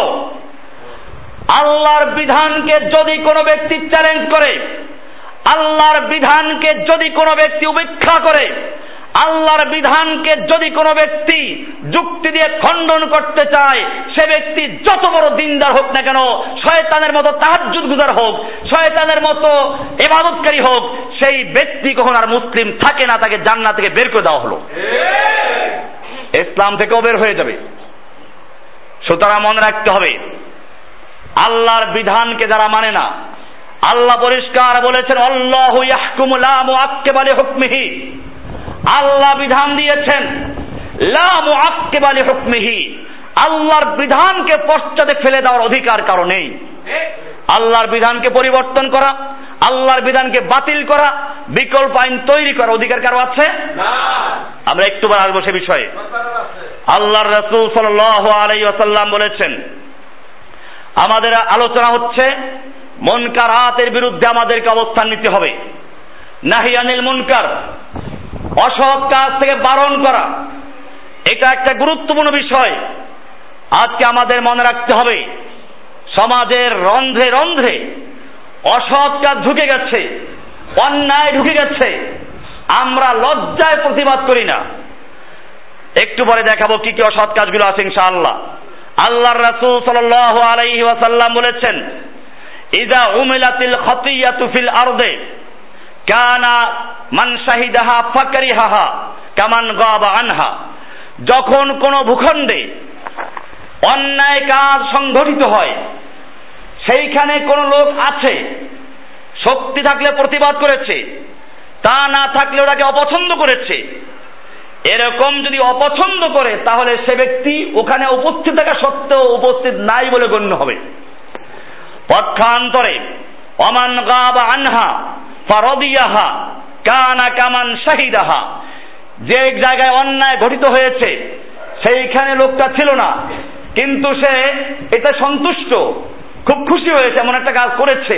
আল্লাহর বিধানকে যদি কোনো ব্যক্তি চ্যালেঞ্জ করে, আল্লাহর বিধানকে যদি কোনো ব্যক্তি উপেক্ষা করে, আল্লাহর বিধানকে যদি কোনো ব্যক্তি যুক্তি দিয়ে খণ্ডন করতে চায়, সে ব্যক্তি যত বড় দিনদার হোক না কেন, শয়তানের মতো তাহাজ্জুদ গুজার হোক, শয়তানের মতো এবাদতকারী হোক, সেই ব্যক্তি কখন আর মুসলিম থাকে না, তাকে জান্নাত থেকে বের করে দেওয়া হলো। ইসলাম থেকেও বের হয়ে যাবে। সুতরাং মনে রাখতে হবে, আল্লাহর বিধানকে যারা মানে না, আল্লাহ পরিষ্কার বলেছেন, আল্লাহ ইয়াহকুমু লা মুআক্কিবা হুকমিহি। আল্লাহ বিধান দিয়েছেন, লা মুআক্কিবা হুকমিহি। আল্লাহর বিধানকে পশ্চাতে ফেলে দেওয়ার অধিকার কারও নেই। আল্লাহর বিধানকে পরিবর্তন করা আল্লাহর বিধানকে বাতিল করা বিকল্প আইন তৈরি করা অধিকার কারও আছে? আমরা একটুবার আসব সে বিষয়ে। আল্লাহর রসুল সাল আলাই আসাল্লাম বলেছেন আমাদের আলোচনা হচ্ছে মনকারাতের বিরুদ্ধে আমাদেরকে অবস্থান নিতে হবে। নাহিয়ানিল মুনকার অসৎ কাজ থেকে বারণ করা। এটা একটা গুরুত্বপূর্ণ বিষয়। আজকে আমাদের মনে রাখতে হবে সমাজের রন্ধ্রে রন্ধ্রে অসৎ কাজ ঢুকে গেছে, অন্যায় ঢুকে গেছে, আমরা লজ্জায় প্রতিবাদ করি না। একটু পরে দেখাবো কি কি অসৎ কাজগুলো আছে ইনশাআল্লাহ। আল্লাহর রাসূল সাল্লাল্লাহু আলাইহি ওয়াসাল্লাম বলেছেন ইদা উমিলাতিল খতিয়াতু ফিল আরদে, কানা মান শাহিদাহা ফাকরিহাহা কামান গাবা আনহা। যখন কোনো ভূখণ্ডে অন্যায় কাজ সংঘটিত হয় সেইখানে কোন লোক আছে। শক্তি থাকলে প্রতিবাদ করেছে। তা না থাকলে ওটাকে অপছন্দ করেছে। এরকম যদি অপছন্দ করে, তাহলে সে ব্যক্তি ওখানে উপস্থিত থাকা সত্ত্বেও উপস্থিত নাই বলে গণ্য হবে। পক্ষান্তরে, অমান গাব আনহা, ফারদিয়াহা, কানা কামান শাহিদাহা। যে জায়গায় অন্যায় ঘটিত হয়েছে, সেইখানে লোকটা ছিল না। কিন্তু সে এটা সন্তুষ্ট। খুব খুশি হয়েছে এমন একটা কাজ করেছে।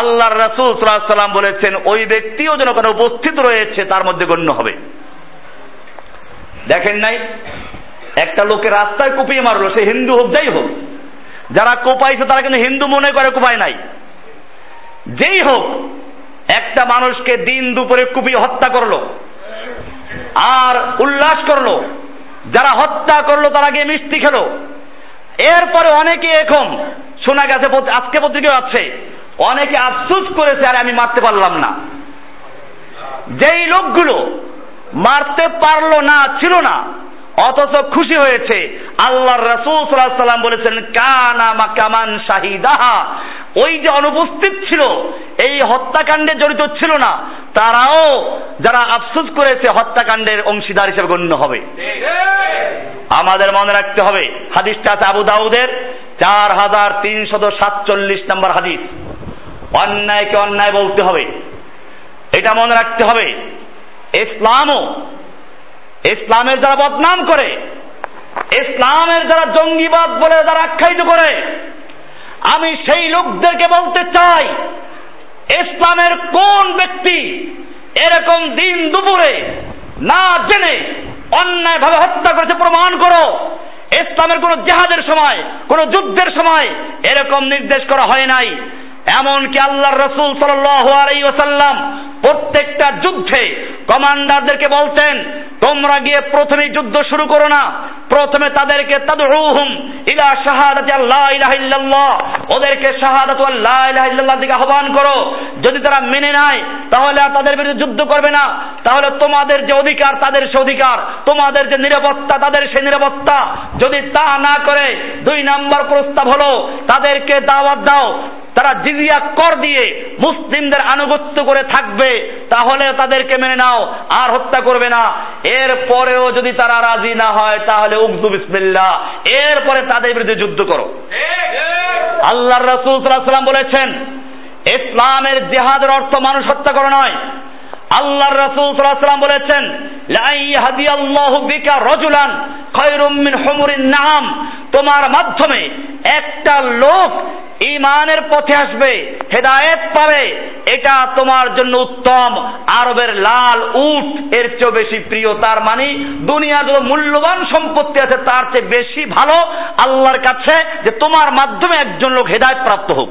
আল্লাহর রাসূল সাল্লাম বলেছেন, ওই ব্যক্তিও যেন ওখানে উপস্থিত রয়েছে, তার মধ্যে গণ্য হবে। দেখেন নাই, একটা লোকে রাস্তায় কুপিয়ে মারলো, সে হিন্দু হোক, যাই হোক। যারা কোপাইছে, তারা কিন্তু হিন্দু মনে করে কোপায় নাই। যেই হোক, একটা মানুষকে দিন দুপুরে কুপিয়ে হত্যা করল, আর উল্লাস করল, যারা হত্যা করল, তারা গিয়ে মিষ্টি খেলো। এরপরে অনেকে এখন শোনা গেছে আজকে পত্রিকা আছে। অনেকে আফসুস করেছে, আর আমি মারতে পারলাম না। যেই লোকগুলো মারতে পারল না, ছিল না অথচ খুশি হয়েছে। আল্লাহ রসুল সাল্লাম বলেছেন কানা কামান শাহিদাহা। ওই যে অনুপস্থিত ছিল এই হত্যাকাণ্ডে জড়িত ছিল না। তারাও যারা আফসোস করেছে হত্যাকাণ্ডের অংশীদার হিসেবে গণ্য হবে। আমাদের মনে রাখতে হবে হাদিসটা আবু দাউদের চার হাজার তিনশত সাতচল্লিশ নম্বর হাদিস। অন্যায়কে অন্যায় বলতে হবে। এটা মনে রাখতে হবে ইসলামও ইসলামের যারা বদনাম করে, ইসলামের যারা জঙ্গিবাদ বলে যারা আখ্যায়িত করে, আমি সেই লোকদেরকে বলতে চাই, ইসলামের কোন ব্যক্তি এরকম দিন দুপুরে না জেনে অন্যায়ভাবে হত্যা করেছে প্রমাণ করো, ইসলামের কোন জেহাদের সময়, কোন যুদ্ধের সময় এরকম নির্দেশ করা হয় নাই। এমনকি আল্লাহর রসুল ওসাল্লাম প্রত্যেকটা যুদ্ধে কমান্ডারদেরকে বলতেন, তোমরা গিয়ে প্রথমেই যুদ্ধ শুরু করো না। প্রথমে তাদেরকে তাদউহুম ইলা শাহাদাতি আল্লাহ ইলাহা ইল্লাল্লাহ। ওদেরকে শাহাদাতু আল্লাহ ইলাহা ইল্লাল্লাহ দিকে আহ্বান করো। যদি তারা মেনে নেয়, তাহলে আর তাদের বিরুদ্ধে যুদ্ধ করবে না। তাহলে তোমাদের যে অধিকার, তাদের সে অধিকার। তোমাদের যে নিরাপত্তা, তাদের সে নিরাপত্তা। যদি তা না করে, দুই নাম্বার প্রস্তাব হলো, তাদেরকে দাওয়াত দাও। তারা জিজিয়া কর দিয়ে মুসলিমদের আনুগত্য করে থাকবে, তাহলে তাদেরকে মেনে নাও, আর হত্যা করবে না। এর পরেও যদি তারা রাজি না হয়, তাহলে উগদু বিসমিল্লাহ। এরপরে তাদের বিরুদ্ধে যুদ্ধ করো। আল্লাহ রসুল বলেছেন, ইসলামের জেহাদের অর্থ মানুষ হত্যা করা নয়। আল্লাহর রাসূল সাল্লাল্লাহু আলাইহি সাল্লাম বলেছেন লাই হাদিয়াল্লাহু বিকা রাজুলান খায়রুম মিন হুমুরিন নাম তোমার মাধ্যমে একটা লোক ইমানের পথে আসবে, হেদায়েত পাবে। এটা তোমার জন্য উত্তম। আরবের লাল উট এর চেয়ে বেশি প্রিয়। তার মানে দুনিয়ার যত মূল্যবান সম্পত্তি আছে, তার চেয়ে বেশি ভালো আল্লাহর কাছে যে তোমার মাধ্যমে একজন লোক হেদায়েত প্রাপ্ত হোক।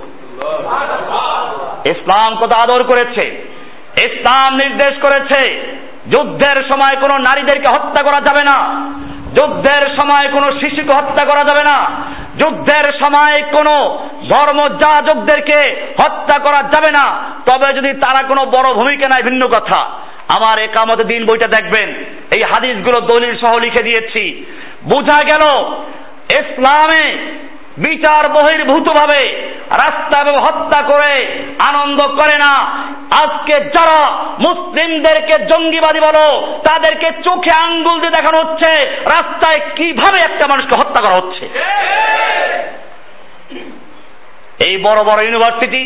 ইসলাম কত আদর করেছে। ইসলাম নির্দেশ করেছে, যুদ্ধের সময় কোনো নারীদেরকে হত্যা করা যাবে না। যুদ্ধের সময় কোনো শিশুকে হত্যা করা যাবে না। যুদ্ধের সময় কোনো ধর্ম ধর্মযাজকদেরকে হত্যা করা যাবে না। তবে যদি তারা কোনো বড় ভূমিকা নেয়, ভিন্ন কথা। আমার একামতে দিন বইটা দেখবেন। এই হাদিসগুলো দলিল সহ লিখে দিয়েছি। বোঝা গেল, ইসলামে বিচার বহির্ভূত ভাবে রাস্তা হত্যা করে আনন্দ করে না। আজকে যারা মুসলিমদেরকে জঙ্গিবাদী বলো, তাদেরকে চোখে আঙ্গুল দিয়ে দেখানো হচ্ছে, রাস্তায় কীভাবে একটা মানুষকে হত্যা করা হচ্ছে। এই বড় বড় ইউনিভার্সিটি,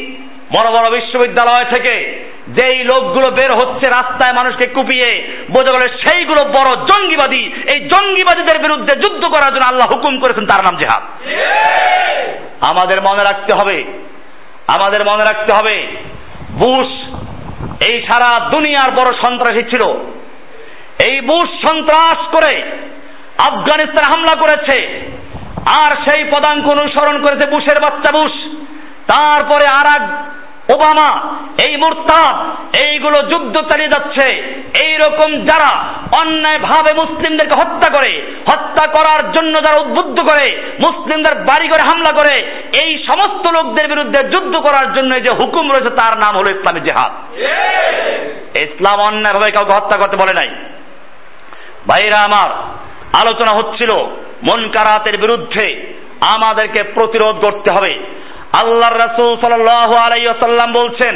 বড় বড় বিশ্ববিদ্যালয় থেকে যেই লোকগুলো বের হচ্ছে রাস্তায় মানুষকে কুপিয়ে, বোঝা গেলে সেইগুলো বড় জঙ্গিবাদী। এই জঙ্গিবাদীদের বিরুদ্ধে যুদ্ধ করার জন্য আল্লাহ হুকুম করেছেন তার নাম জেহাদ। আমাদের মনে রাখতে হবে, আমাদের মনে রাখতে হবে, বুশ এই সারা দুনিয়ার বড় সন্ত্রাসী ছিল। এই বুশ সন্ত্রাস করে আফগানিস্তান হামলা করেছে, আর সেই পদাঙ্ক অনুসরণ করেছে বুশের বাচ্চা বুশ। তারপরে আর ওবামা এই মোরতাদ এইগুলো যুদ্ধ চালিয়ে যাচ্ছে। এই রকম যারা অন্যায় ভাবে মুসলিমদেরকে হত্যা করে হত্যা করার জন্য যারা উদ্বুদ্ধ করে মুসলিমদের বাড়ি করে হামলা করে এই সমস্ত লোকদের বিরুদ্ধে যুদ্ধ করার জন্য যে হুকুম রয়েছে তার নাম হলো ইসলামী জেহাদ। ইসলাম অন্যায় ভাবে কাউকে হত্যা করতে বলে নাই। ভাইরা আমার আলোচনা হচ্ছিল মন কারাতের বিরুদ্ধে আমাদেরকে প্রতিরোধ করতে হবে। আল্লাহ রসুল সাল্লাল্লাহু আলাই ওয়াসাল্লাম বলছেন,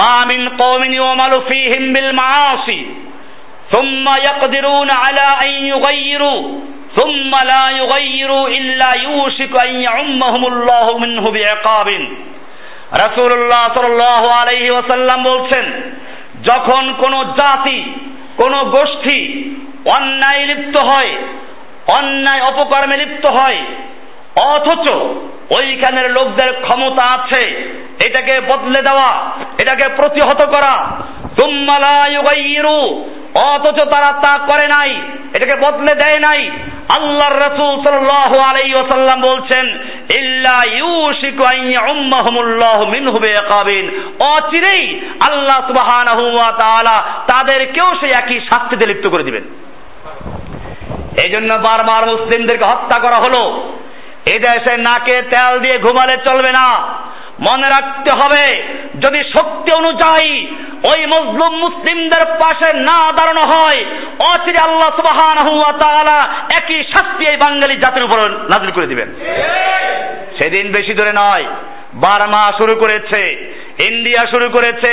মা মিন কওমিন ইয়ামালু ফীহিম বিল মাআসি, সুম্মা ইয়াকদিরুনা আলা সুম্মা লা ইউগাইয়িরু ইল্লা ইউশিকু আন ইয়াউম্মাহুমুল্লাহু মিনহু বিআকাবিন রাসূলুল্লাহ সাল্লাল্লাহু আলাইহি ওয়াসাল্লাম বলছেন, যখন কোনো জাতি, কোনো গোষ্ঠী অন্যায় লিপ্ত হয়, অন্যায় অপকর্মে লিপ্ত হয় অথচ ওইখানের লোকদের ক্ষমতা আছে। এটাকে বদলে দেওয়া, এটাকে প্রতিহত করা। অথচ তারা তা করে নাই, এটাকে বদলে দেয় নাই। আল্লাহর রাসূল সাল্লাল্লাহু আলাইহি ওয়াসাল্লাম বলছেন, ইল্লা ইউশিকু আন ইয়াউম্মাহুমুল্লাহু মিনহু বিইকাবিন। অচিরেই আল্লাহ সুবহানাহু ওয়া তাআলা তাদেরকেও সেই একই শাস্তিতে লিপ্ত করে দিবেন। এই জন্য বারবার মুসলিমদেরকে হত্যা করা হলো। এই দেশে নাকে তেল দিয়ে ঘুমালে চলবে না। মনে রাখতে হবে, যদি শক্তি অনুযায়ী ওই মজলুম মুসলিমদের পাশে না দাঁড়ানো হয়, অচিরে আল্লাহ সুবহানাহু ওয়া তাআলা একই শাস্তি এই বাঙালি জাতির উপর নাজিল করে দিবেন। সেদিন বেশি দূরে নয়, বার্মা শুরু করেছে, ইন্ডিয়া শুরু করেছে,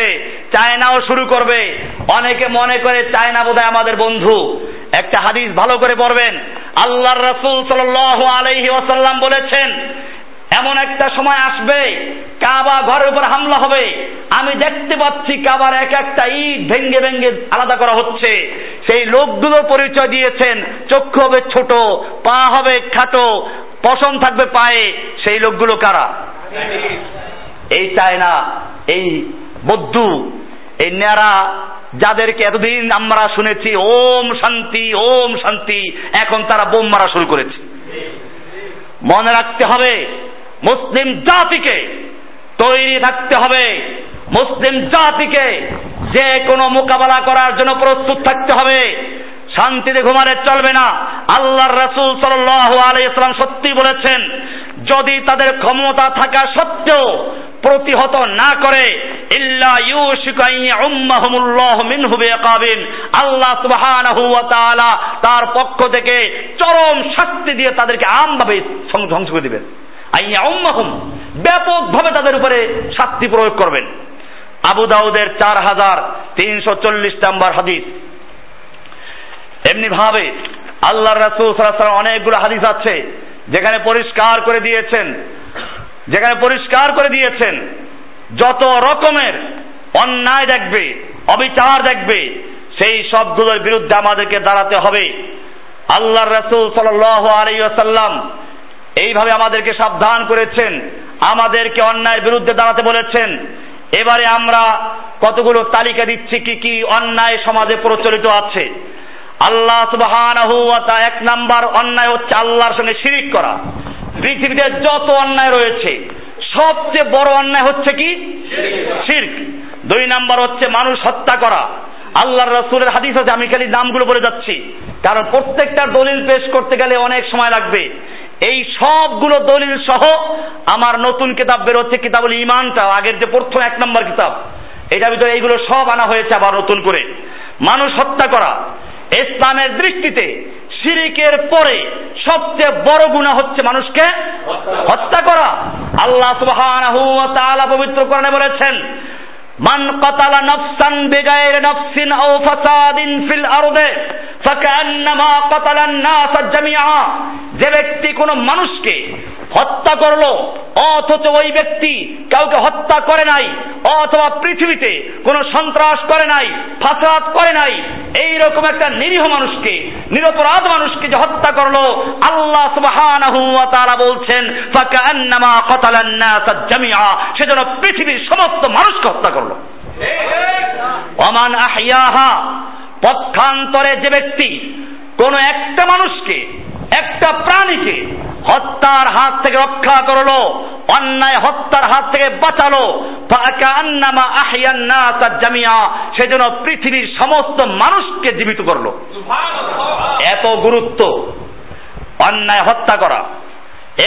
চায়নাও শুরু করবে। অনেকে মনে করে চায়না বোধহয় আমাদের বন্ধু। একটা হাদিস ভালো করে পড়বেন আল্লাহর রাসূল সাল্লাল্লাহু আলাইহি ওয়াসাল্লাম বলেছেন এমন একটা সময় আসবে কাবা ঘরের উপর হামলা হবে। আমি দেখতে পাচ্ছি কাবার এক একটা ইট ভেঙ্গে ভেঙ্গে আলাদা করা হচ্ছে। সেই লোকগুলোর পরিচয় দিয়েছেন চক্ষু হবে ছোট পা হবে খাটো পশম থাকবে পায়ে। সেই লোকগুলো কারা? এই চায়না এই বদ্ধু এই নেয়ারা যাদেরকে এতদিন আমরা শুনেছি, ওম শান্তি ওম শান্তি এখন তারা বোম মারা শুরু করেছে। মনে রাখতে হবে, মুসলিম জাতিকে তৈরি থাকতে হবে। মুসলিম জাতিকে যে কোনো মোকাবেলা করার জন্য প্রস্তুত থাকতে হবে। শান্তিতে ঘুমালে চলবে না। আল্লাহর রাসূল সাল্লাল্লাহু আলাইহি সাল্লাম সত্যি বলেছেন, যদি তাদের ক্ষমতা থাকা সত্ত্বেও প্রতিহত না করে, ইল্লা আল্লাহ তার পক্ষ থেকে চরম শাস্তি দিয়ে তাদেরকে আমভাবে ধ্বংস করে দিবেন। আইয়া উম্মাহুম ব্যাপকভাবে তাদের উপরে শাস্তি প্রয়োগ করবেন। আবু দাউদের চার হাজার তিনশো চল্লিশ নম্বর হাদিস। এমনি ভাবে আল্লাহ রাসূল অনেকগুলো হাদিস আছে, যেখানে পরিষ্কার করে দিয়েছেন যেখানে পরিষ্কার করে দিয়েছেন, যত রকমের অন্যায় দেখবে, অবিচার দেখবে, সেই সবগুলোর বিরুদ্ধে আমাদেরকে দাঁড়াতে হবে। আল্লাহ রসুল সাল্লাম এইভাবে আমাদেরকে সাবধান করেছেন, আমাদেরকে অন্যায়ের বিরুদ্ধে দাঁড়াতে বলেছেন। এবারে আমরা কতগুলো তালিকা দিচ্ছি, কি কি অন্যায় সমাজে প্রচলিত আছে। আল্লাহ সুবহানাহু এক নাম্বার অন্যায় হচ্ছে আল্লাহর সঙ্গে শিরিক করা। পৃথিবীতে যত অন্যায় রয়েছে, সবচেয়ে বড় অন্যায় হচ্ছে কি? শির্ক। দুই নাম্বার হচ্ছে মানুষ হত্যা করা। আল্লাহর রসুলের হাদিস আছে, আমি খালি নামগুলো বলে যাচ্ছি। কারণ প্রত্যেকটা দলিল পেশ করতে গেলে অনেক সময় লাগবে। এই সবগুলো দলিল সহ আমার নতুন কিতাব বেরোচ্ছে কিতাবুল ইমানটা আগের যে প্রথম এক নম্বর কিতাব। এটার ভিতরে এইগুলো সব আনা হয়েছে আবার নতুন করে। মানুষ হত্যা করা। ইসলামের দৃষ্টিতে শিরিকের পরে সবচেয়ে বড় গুণা হচ্ছে মানুষকে হত্যা করা। আল্লাহ সুবহানাহু ওয়া তাআলা পবিত্র কোরআনে বলেছেন, মান কাতালা নফসান বিগাইর নফসিন আও ফাসাদিন ফিল আরদে ফাকান্নামা কাতালান নাস জামিআ। যে ব্যক্তি কোনো মানুষকে হত্যা করল, অথচ ওই ব্যক্তি কাউকে হত্যা করে নাই, অথবা পৃথিবীতে কোনো সন্ত্রাস করে নাই, ফাসাদ করে নাই এই রকম একটা নিরীহ মানুষকে নিরপরাধ মানুষকে যে হত্যা করল, আল্লাহ সুবহানাহু বলছেন সেজন্য পৃথিবীর সমস্ত মানুষকে হত্যা করল। অমান আহিয়াহা পক্ষান্তরে যে ব্যক্তি কোন একটা মানুষকে, একটা প্রাণীকে হত্যার হাত থেকে রক্ষা করল অন্যায় হত্যার হাত থেকে বাঁচালো। জামিয়া সেজন্য পৃথিবীর সমস্ত মানুষকে জীবিত করল। এত গুরুত্ব অন্যায় হত্যা করা।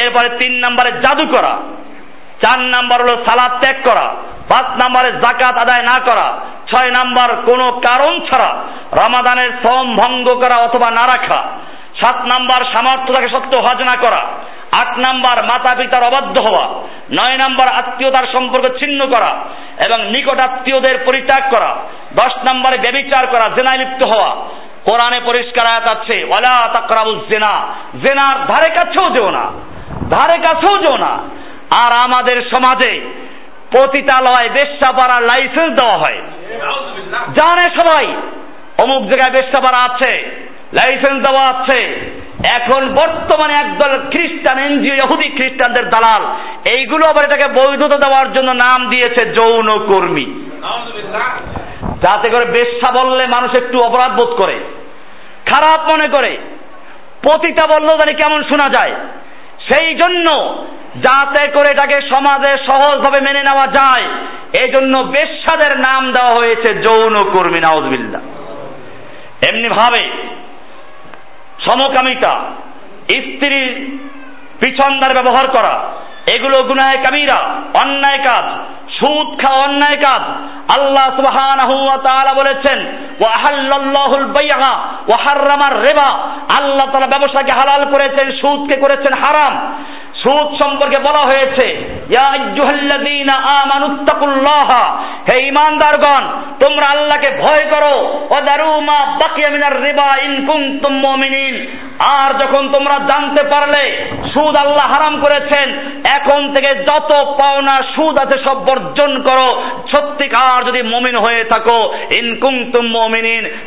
এরপরে তিন নম্বরে জাদু করা। চার নাম্বার হলো সালাদ ত্যাগ করা। পাঁচ নাম্বারে জাকাত আদায় না করা। ছয় নাম্বার কোনো কারণ ছাড়া রমাদানের শ্রম ভঙ্গ করা অথবা না রাখা। সাত নাম্বার সামর্থ্য থাকে সত্ত্বেও হজ না করা। আট নাম্বার মাতা পিতার অবাধ্য হওয়া। নয় নাম্বার আত্মীয়তার সম্পর্ক ছিন্ন করা এবং নিকট আত্মীয়দের পরিত্যাগ করা। দশ নম্বরে ব্যবিচার করা জেনায় লিপ্ত হওয়া। কোরআনে পরিষ্কার আয়াত আছে ওয়ালা তাকরাবুল জেনা। জেনার ধারে কাছেও যেও না ধারে কাছেও যেও না। আর আমাদের সমাজে পতিতালয় বেশ্যা পাড়ার লাইসেন্স দেওয়া হয়। জানে সবাই অমুক জায়গায় বেশ্যা পাড়া আছে লাইসেন্স দেওয়া আছে। এখন বর্তমানে একদল খ্রিস্টান, এনজিও, ইহুদি খ্রিস্টানদের দালাল, এইগুলো আবার এটাকে বৈধতা দেওয়ার জন্য নাম দিয়েছে যৌন কর্মী। যাতে করে বেশ্যা বললে মানুষ একটু অপরাধ বোধ করে। খারাপ মনে করে। পতিতা বললেও জানি কেমন শোনা যায়। সেই জন্য যাতে করে এটাকে সমাজে সহজভাবে মেনে নেওয়া যায় এই জন্য বেশ্যাদের নাম দেওয়া হয়েছে যৌন কর্মী নাউজবিল্লা এমনি ভাবে সমকামিতা স্ত্রীর পিছনদার ব্যবহার করা, এগুলো গুনায় কামিরা, অন্যায় কাজ, সুদ খা অন্যায় কাজ। আল্লাহ সুবহানাহু বলেছেন, ওয়া আল্লাহ তাআলা ব্যবসাকে হালাল করেছেন, সুদকে করেছেন হারাম। সুদ সম্পর্কে বলা হয়েছে হে ঈমানদারগণ, তোমরা আল্লাহকে ভয় করো। ওয়া দারু মা বাকিয়া মিনার রিবা ইন কুনতুম মুমিনিন। আর যখন তোমরা জানতে পারলে, সুদ আল্লাহ হারাম করেছেন, এখন থেকে যত পাওনা সুদ আছে সব বর্জন করো। সত্যিকার যদি মমিন হয়ে থাকো ইনকুম তুম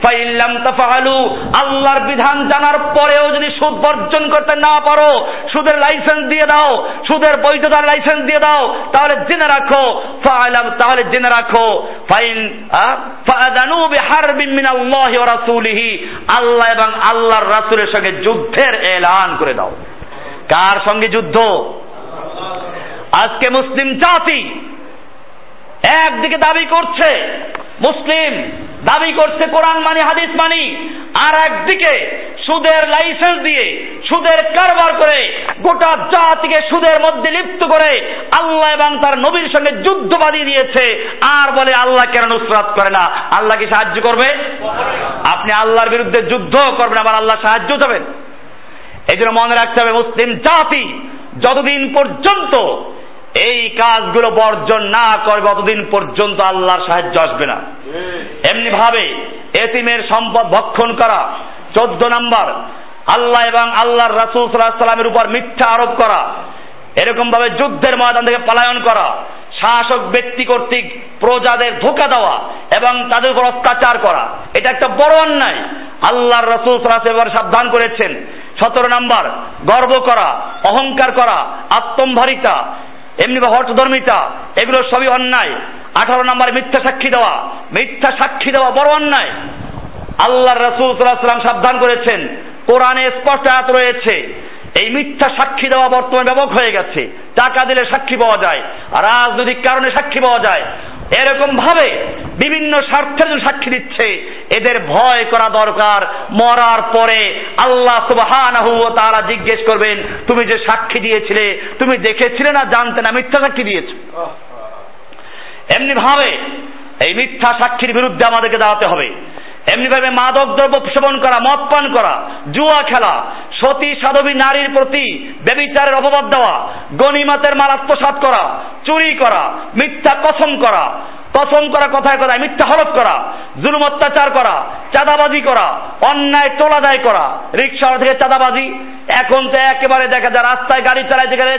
ফাইল্লাম তাফালু আল্লাহর বিধান জানার পরেও যদি সুদ বর্জন করতে না পারো, সুদের লাইসেন্স দিয়ে দাও, সুদের বৈধতার লাইসেন্স দিয়ে দাও, তাহলে জেনে রাখো। ফাইলাম তাহলে জেনে রাখো। ফাইন ফাদানু বিহারবিন মিনাল্লাহি ওয়া রাসূলিহি, আল্লাহ এবং আল্লাহর রাসূলের সঙ্গে যুদ্ধের এলান করে দাও। কার সঙ্গে যুদ্ধ? আজকে মুসলিম জাতি একদিকে দাবি করছে মুসলিম দাবি করছে কোরআন মানি, হাদিস মানি, আর একদিকে সুদের লাইসেন্স দিয়ে, সুদের কারবার করে গোটা জাতিকে সুদের মধ্যে লিপ্ত করে আল্লাহ এবং তার নবীর সঙ্গে যুদ্ধ বাঁধিয়ে দিয়েছে। আর বলে আল্লাহ কেন নুসরাত করে না? আল্লাহ কি সাহায্য করবে? আপনি আল্লাহর বিরুদ্ধে যুদ্ধ করবেন, আবার আল্লাহ সাহায্য দেবেন এই জন্য মনে রাখতে হবে, মুসলিম জাতি যতদিন পর্যন্ত এই কাজগুলো বর্জন না করবে ততদিন পর্যন্ত আল্লাহর সাহায্য আসবে না। এমনি ভাবে এতিমের সম্পদ ভক্ষণ করা চোদ্দ নাম্বার আল্লাহ এবং আল্লাহর রাসুল সাল্লাহ সাল্লামের উপর মিথ্যা আরোপ করা এরকম ভাবে যুদ্ধের ময়দান থেকে পলায়ন করা শাসক ব্যক্তি কর্তৃক প্রজাদের ধোকা দেওয়া এবং তাদের উপর অত্যাচার করা এটা একটা বড় অন্যায়। আল্লাহর রসুল সাল্লাহ এবার সাবধান করেছেন। সতেরো নাম্বার গর্ব করা অহংকার করা আত্মম্ভারিতা এমনি বা হটধর্মিতা এগুলো সবই অন্যায়। আঠারো নম্বরে মিথ্যা সাক্ষী দেওয়া, মিথ্যা সাক্ষী দেওয়া বড় অন্যায়। আল্লাহ রসুল সাল্লাম সাবধান করেছেন, কোরআনে স্পষ্ট আয়াত রয়েছে। এই মিথ্যা সাক্ষী দেওয়া বর্তমানে ব্যাপক হয়ে গেছে। টাকা দিলে সাক্ষী পাওয়া যায়, রাজনৈতিক কারণে সাক্ষী পাওয়া যায়। এরকম ভাবে বিভিন্ন স্বার্থের জন্য সাক্ষী দিচ্ছে এদের ভয় করা দরকার। মরার পরে আল্লাহ সুবহানাহু তারা জিজ্ঞেস করবেন তুমি যে সাক্ষী দিয়েছিলে তুমি দেখেছিলে না জানতে না মিথ্যা সাক্ষী দিয়েছ? এমনি ভাবে এই মিথ্যা সাক্ষীর বিরুদ্ধে আমাদেরকে দাঁড়াতে হবে। এমনি ভাবে মাদক দ্রব্য সেবন করা, মদ পান করা, জুয়া খেলা, সতী সাধবী নারীর প্রতি ব্যবিচারের অপবাদ দেওয়া, গণিমাতের মাল আত্মসাত করা, চুরি করা, মিথ্যা কসম করা কসম করা কথায় কথায় মিথ্যা হরফ করা, জুলুম অত্যাচার করা, চাঁদাবাজি করা, অন্যায় তোলাদায় করা রিক্সা থেকে চাঁদাবাজি, এখন তো একেবারে দেখা যায় রাস্তায় গাড়ি চালায় যেখানে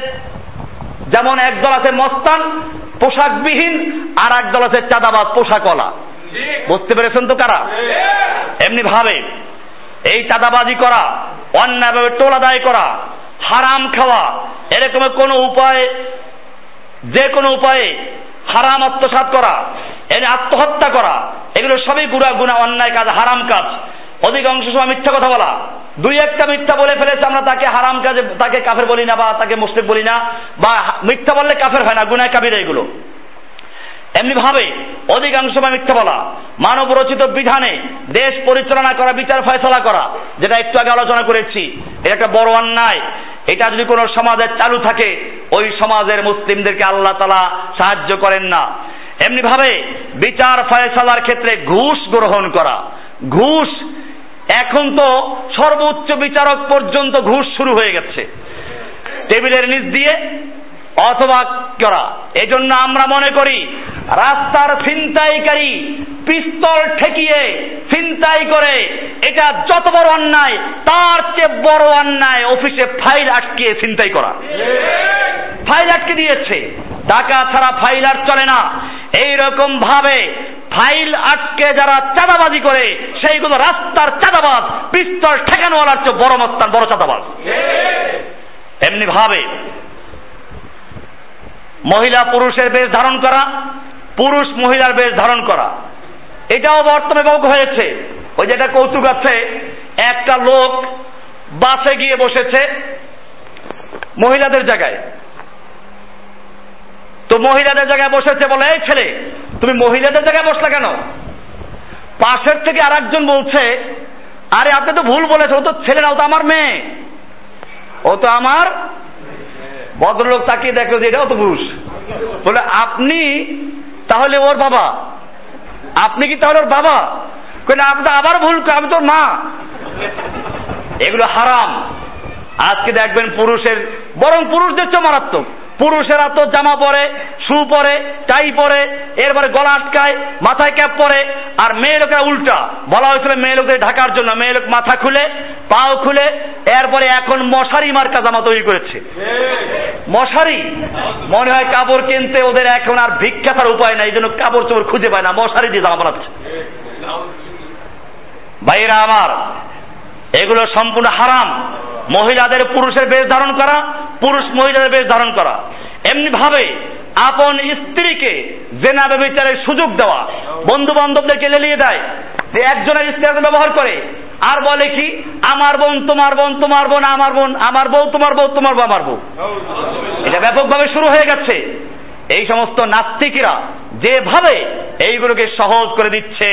যেমন একদল আছে মস্তান, পোশাকবিহীন আর একদল আছে চাঁদাবাজ পোশাকলা বুঝতে পেরেছেন তো কারা? এমনি ভাবে এই চাঁদাবাজি করা অন্যায়ভাবে টোলাদায় করা হারাম খাওয়া এরকম কোনো উপায়ে যে কোনো উপায়ে হারাম আত্মসাত করা এর আত্মহত্যা করা এগুলো সবই গুণা গুণা অন্যায় কাজ হারাম কাজ। অধিকাংশ সময় মিথ্যা কথা বলা। দুই একটা মিথ্যা বলে ফেলেছে আমরা তাকে হারাম কাজে তাকে কাফের বলি না বা তাকে মুসলিম বলি না বা মিথ্যা বললে কাফের হয় না গুনায় কাবির এগুলো। এমনি ভাবে অধিকাংশ মিথ্যা বলা। মানব রচিত বিধানে দেশ পরিচালনা করা, বিচার ফয়সলা করা, যেটা একটু আগে আলোচনা করেছি, এটা একটা বড় অন্যায়। এটা যদি কোনো সমাজে চালু থাকে, ওই সমাজের মুসলিমদেরকে আল্লাহ তালা সাহায্য করেন না। এমনি ভাবে বিচার ফয়সলার ক্ষেত্রে ঘুষ গ্রহণ করা। ঘুষ, এখন তো সর্বোচ্চ বিচারক পর্যন্ত ঘুষ শুরু হয়ে গেছে। টেবিলের নিচ দিয়ে অথবা করা এজন্য আমরা মনে করি রাস্তার ছিনতাইকারী পিস্তল ঠেকিয়ে ছিনতাই করে এটা যত বড় অন্যায় তার চেয়ে বড় অন্যায় অফিসে ফাইল আটকিয়ে ছিনতাই করা। ফাইল আটকে দিয়েছে। টাকা ছাড়া ফাইল আর চলে না। এই রকম ভাবে ফাইল আটকে যারা চাঁদাবাজি করে সেইগুলো রাস্তার চাঁদাবাজ পিস্তল ঠেকানোওয়ালার চেয়ে বড় মস্তান বড় চাঁদাবাজ। এমনি ভাবে মহিলা পুরুষের বেশ ধারণ করা, পুরুষ মহিলার বেশ ধারণ করা। এটাও বর্তমানে ব্যাপক হয়েছে। ওই যেটা কৌতুক আছে, একটা লোক বাসে গিয়ে বসেছে মহিলাদের জায়গায়। তো মহিলাদের জায়গায় বসেছে বলে, এই ছেলে, তুমি মহিলাদের জায়গায় বসলা কেন? পাশের থেকে আর একজন বলছে, আরে, আপনি তো ভুল বলেছে ও তো ছেলে না ও তো আমার মেয়ে। ও তো আমার ভদ্রলোক তাকিয়ে দেখল যে এটাও তো পুরুষ। বলে, আপনি তাহলে ওর বাবা। আপনি কি তাহলে ওর বাবা? কইলে আপনি তো আবার ভুল আমি তোর মা। এগুলো হারাম। আজকে দেখবেন পুরুষের, বরং পুরুষদের চেয়ে মারাত্মক। পুরুষেরা তো জামা পরে, শু পরে, টাই পরে, এরপরে গলা আটকায়, মাথায় ক্যাপ পরে, আর মেয়ে লোকেরা উল্টা। বলা হয়েছিল মেয়ে লোকের ঢাকার জন্য। মেয়ে লোক মাথা খুলে, পাও খুলে, এরপরে এখন মশারি মার্কা জামা তৈরি করেছে। মশারি? মনে হয় কাপড় কিনতে ওদের এখন আর ভিক্ষা থাকার উপায় নাই, এই জন্য কাপড় চোপড় খুঁজে পায় না, মশারি দিয়ে জামা বানাচ্ছে। ভাইরা আমার, এগুলো সম্পূর্ণ হারাম। মহিলাদের পুরুষের বেশ ধারণ করা পুরুষ মহিলাদের বেশ ধারণ করা। এমনি ভাবে আপন স্ত্রীকে জেনা ব্যবচারের সুযোগ দেওয়া। বন্ধু বান্ধবদেরকে লেলিয়ে দেয় যে একজনের স্ত্রী একজন ব্যবহার করে। আর বলে কি, আমার বোন, তোমার বোন তোমার বোন, আমার বোন, আমার বউ, তোমার বউ তোমার বউ, আমার বউ। এটা ব্যাপকভাবে শুরু হয়ে গেছে। এই সমস্ত নাস্তিকরা যেভাবে এইগুলোকে সহজ করে দিচ্ছে,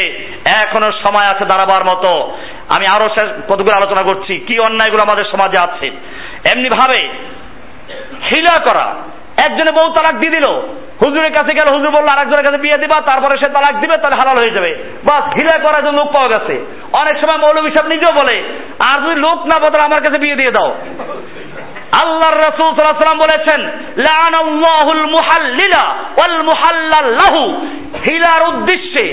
এখনও সময় আছে দাঁড়াবার মতো। আমি আরও কতগুলো আলোচনা করছি, কি অন্যায়গুলো আমাদের সমাজে আছে। এমনি ভাবে হিলা করা। একজনে বউ তালাক দিয়ে দিল। হুজুরের কাছে গেল, হুজুর বলল, আরেকজনের কাছে বিয়ে দিবা, তারপরে সে তালাক দিবে, তাহলে হালাল হয়ে যাবে। বাস হিলা করার জন্য লোক পাওয়া গেছে। অনেক সময় মৌলবী সাহেব নিজেও বলে, আর যদি লোক না বদলে আমার কাছে বিয়ে দিয়ে দাও। আল্লাহর রাসূল সাল্লাল্লাহু আলাইহি বলেছেন, লানাল্লাহুল মুহাল্লিলা ওয়াল মুহাল্লাল্লাহু হিলার উদ্দেশ্যে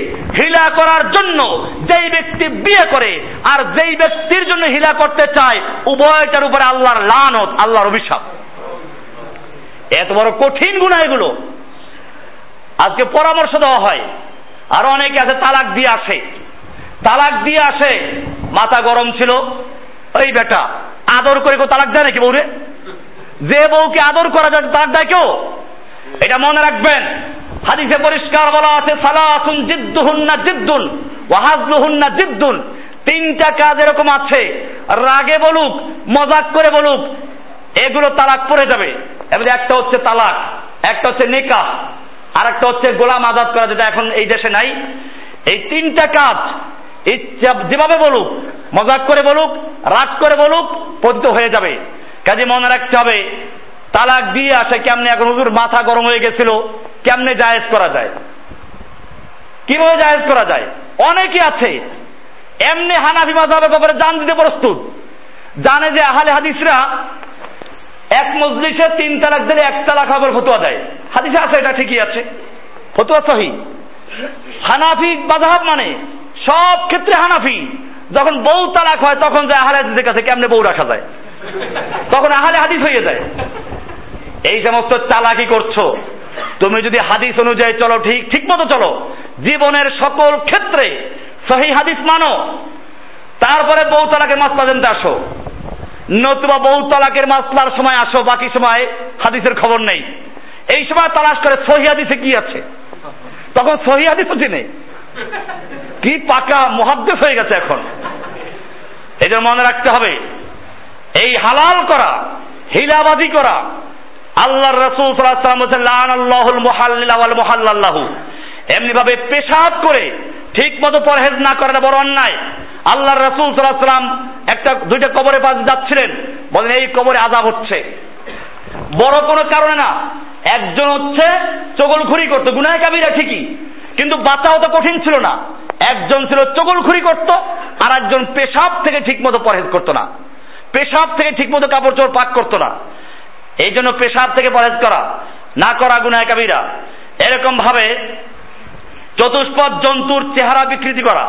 হিলা করার জন্য যেই ব্যক্তি বিয়ে করে, আর যেই ব্যক্তির জন্য হিলা করতে চায়, উভয়টার উপরে আল্লাহর লানত, আল্লাহর অভিশাপ। এত বড় কঠিন গুণা এগুলো। আজকে পরামর্শ দেওয়া হয়। আর অনেকে আছে, তালাক দিয়ে আসে। তালাক দিয়ে আসে, মাথা গরম ছিল। ওই বেটা, আদর করে কেউ তালাক দেয় নাকি বউরে? যে বউকে আদর করা যায়, তালাক দেয় কেউ? এটা মনে রাখবেন। হাদিসে পরিষ্কার বলা আছে সালাসুন জিদ্দুহুন্না জিদ্দুন ওয়াহাজলুহুন্না জিদ্দুন। তিনটা কাজ এরকম আছে। রাগে বলুক, মজাক করে বলুক এগুলো তালাক পড়ে যাবে। এবারে একটা হচ্ছে তালাক, একটা হচ্ছে নিকাহ আর একটা হচ্ছে গোলাম আজাদ করা, যেটা এখন এই দেশে নাই। এই তিনটা কাজ ইচ্ছা যেভাবে বলুক, মজাক করে বলুক, রাগ করে বলুক পদ্য হয়ে যাবে। কাজে মনে রাখতে হবে, তালাক দিয়ে আসে কেমনে এখন হুজুর মাথা গরম হয়ে গেছিল, কেমনে জায়েজ করা যায়? কীভাবে জায়েজ করা যায়? অনেকে আছে, এমনি হানাফি মাযহাবের ব্যাপারে জান দিতে প্রস্তুত। জানে যে আহলে হাদিসরা এক মজলিসে তিন তালাক দিলে এক তালাক হবে ফতোয়া দেয়। হাদিসে আছে, এটা ঠিকই আছে। ফতোয়া সহি। হানাফি মাযহাব মানে সব ক্ষেত্রে হানাফি। যখন বউ তালাক হয়, তখন যায় আহলে হাদিসের কাছে, কেমনে বউ রাখা যায়? তখন আহলে হাদিস হয়ে যায়। এই সমস্ত চালাকি করছ। তুমি যদি হাদিস অনুযায়ী চলো, ঠিক ঠিক মতো চলো। জীবনের সকল ক্ষেত্রে সহি হাদিস মানো। তারপরে বউ তালাকের মাসলা জানতে আসো। নতুবা বউ তালাকের মাসলার সময় আসো, বাকি সময় হাদিসের খবর নেই। এই সময় তালাশ করে সহি হাদিসে কি আছে? তখন সহি হাদিসও চিনে কি পাকা মহাদ্দেশ হয়ে গেছে এখন। জন্য মনে রাখতে হবে, এই হালাল করা, হিলাবাজি করা, আল্লাহর রসুল এমনি ভাবে পেশাব করে ঠিক মতো পরহেজ না করাটা বড় অন্যায়। আল্লাহর রসুল সাল্লাম একটা, দুইটা কবরে পাশ যাচ্ছিলেন। বলেন, এই কবরে আজাব হচ্ছে। বড় কোনো কারণে না, একজন হচ্ছে চগলখুরি করতো। গুনায় কাবিরা ঠিকই, কিন্তু বাঁচাও তো কঠিন ছিল না। একজন ছিল চগলখুরি করত আর একজন পেশাব থেকে ঠিকমতো পরহেজ করতো না। পেশাব থেকে ঠিকমতো কাপড় চোপড় পাক করতো না। এই জন্য পেশাব থেকে পরহেজ করা, না করা গুনায় কাবিরা। এরকম ভাবে চতুষ্পদ জন্তুর চেহারা বিকৃতি করা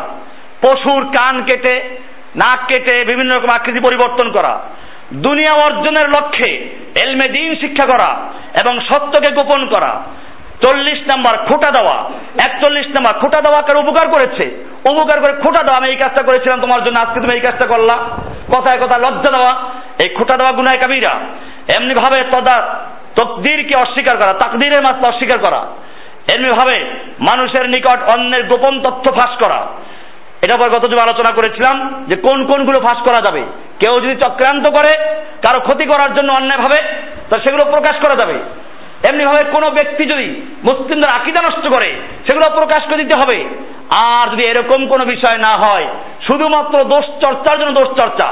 পশুর কান কেটে, নাক কেটে বিভিন্ন রকম আকৃতি পরিবর্তন করা। দুনিয়া অর্জনের লক্ষ্যে এলমে দিন শিক্ষা করা এবং সত্যকে গোপন করা। চল্লিশ নাম্বার খোটা দেওয়া। একচল্লিশ নাম্বার খোটা দেওয়া কার উপকার করেছে? উপকার করে খোটা দেওয়া। আমি এই কাজটা করেছিলাম তোমার জন্য, আজকে তুমি এই কাজটা করলা। কথায় কথা লজ্জা দেওয়া। এই খোটা দেওয়া গুনায় কাবিরা এমনি ভাবে তদা তকদিরকে অস্বীকার করা, তাকদিরের মাত্রা অস্বীকার করা। এমনি ভাবে মানুষের নিকট অন্যের গোপন তথ্য ফাঁস করা। এটা পর গত আলোচনা করেছিলাম যে কোন কোনগুলো ফাঁস করা যাবে। কেউ যদি চক্রান্ত করে, কারও ক্ষতি করার জন্য অন্যায়ভাবে তা সেগুলো প্রকাশ করা যাবে। এমনি ভাবে কোনো ব্যক্তি যদি মুসলিমদের আকিদা নষ্ট করে, সেগুলো প্রকাশ করে দিতে হবে। আর যদি এরকম কোনো বিষয় না হয়, শুধুমাত্র দোষ চর্চার জন্য দোষ চর্চা,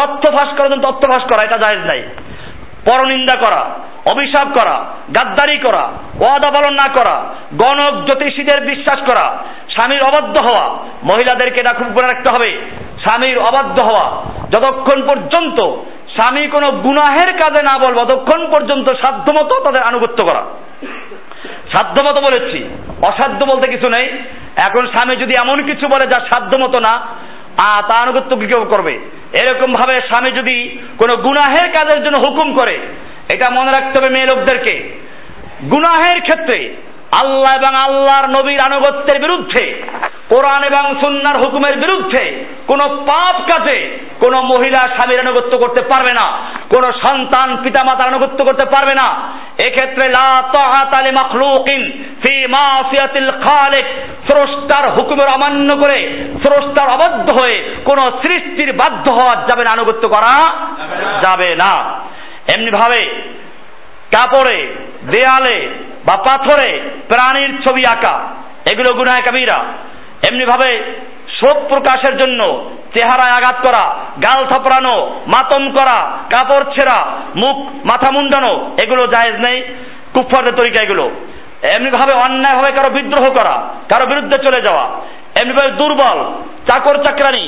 তথ্য ফাঁস করার জন্য তথ্য ফাঁস করা, এটা জায়েজ নাই। পরনিন্দা করা, অভিশাপ করা, গাদ্দারি করা, ওয়াদা পালন না করা, গণক জ্যোতিষীদের বিশ্বাস করা, স্বামীর অবাধ্য হওয়া, মহিলাদেরকে এটা খুব করে রাখতে হবে, স্বামীর অবাধ্য হওয়া। যতক্ষণ পর্যন্ত স্বামী কোনো গুনাহের কাজে না বলব, ততক্ষণ পর্যন্ত সাধ্যমতো তাদের আনুগত্য করা। সাধ্যমতো বলেছি, অসাধ্য বলতে কিছু নেই। এখন স্বামী যদি এমন কিছু বলে যা সাধ্যমতো না তা আনুগত্য কেউ করবে। এরকম ভাবে স্বামী যদি কোনো গুনাহের কাজের জন্য হুকুম করে, এটা মনে রাখতে হবে মেয়ে লোকদেরকে। গুনাহের ক্ষেত্রে আল্লাহ এবং আল্লাহর নবীর আনুগত্যের বিরুদ্ধে কোরআন এবং সুন্নার হুকুমের বিরুদ্ধে কোন পাপ কাজে কোন মহিলা স্বামীর আনুগত্য করতে পারবে না, কোন সন্তান পিতামাতার আনুগত্য করতে পারবে না। এক্ষেত্রে মাখলুকিন ফি স্রষ্টার হুকুমের অমান্য করে স্রষ্টার অবাধ্য হয়ে কোন সৃষ্টির বাধ্য হওয়া যাবে না, আনুগত্য করা যাবে না। এমনি ভাবে কাপড়ে, দেয়ালে বা পাথরে প্রাণীর ছবি আঁকা, এগুলো গুনায় কাবিরা। এমনি ভাবে শোক প্রকাশের জন্য চেহারায় আঘাত করা, গাল থাপড়ানো, মাতম করা, কাপড় ছেঁড়া, মুখ মাথা মুন্ডানো, এগুলো জায়েজ নেই কুফারদের তরিকা এগুলো। এমনি ভাবে অন্যায় ভাবে কারও বিদ্রোহ করা, কারও বিরুদ্ধে চলে যাওয়া এমনি ভাবে দুর্বল, চাকর চাকরানি,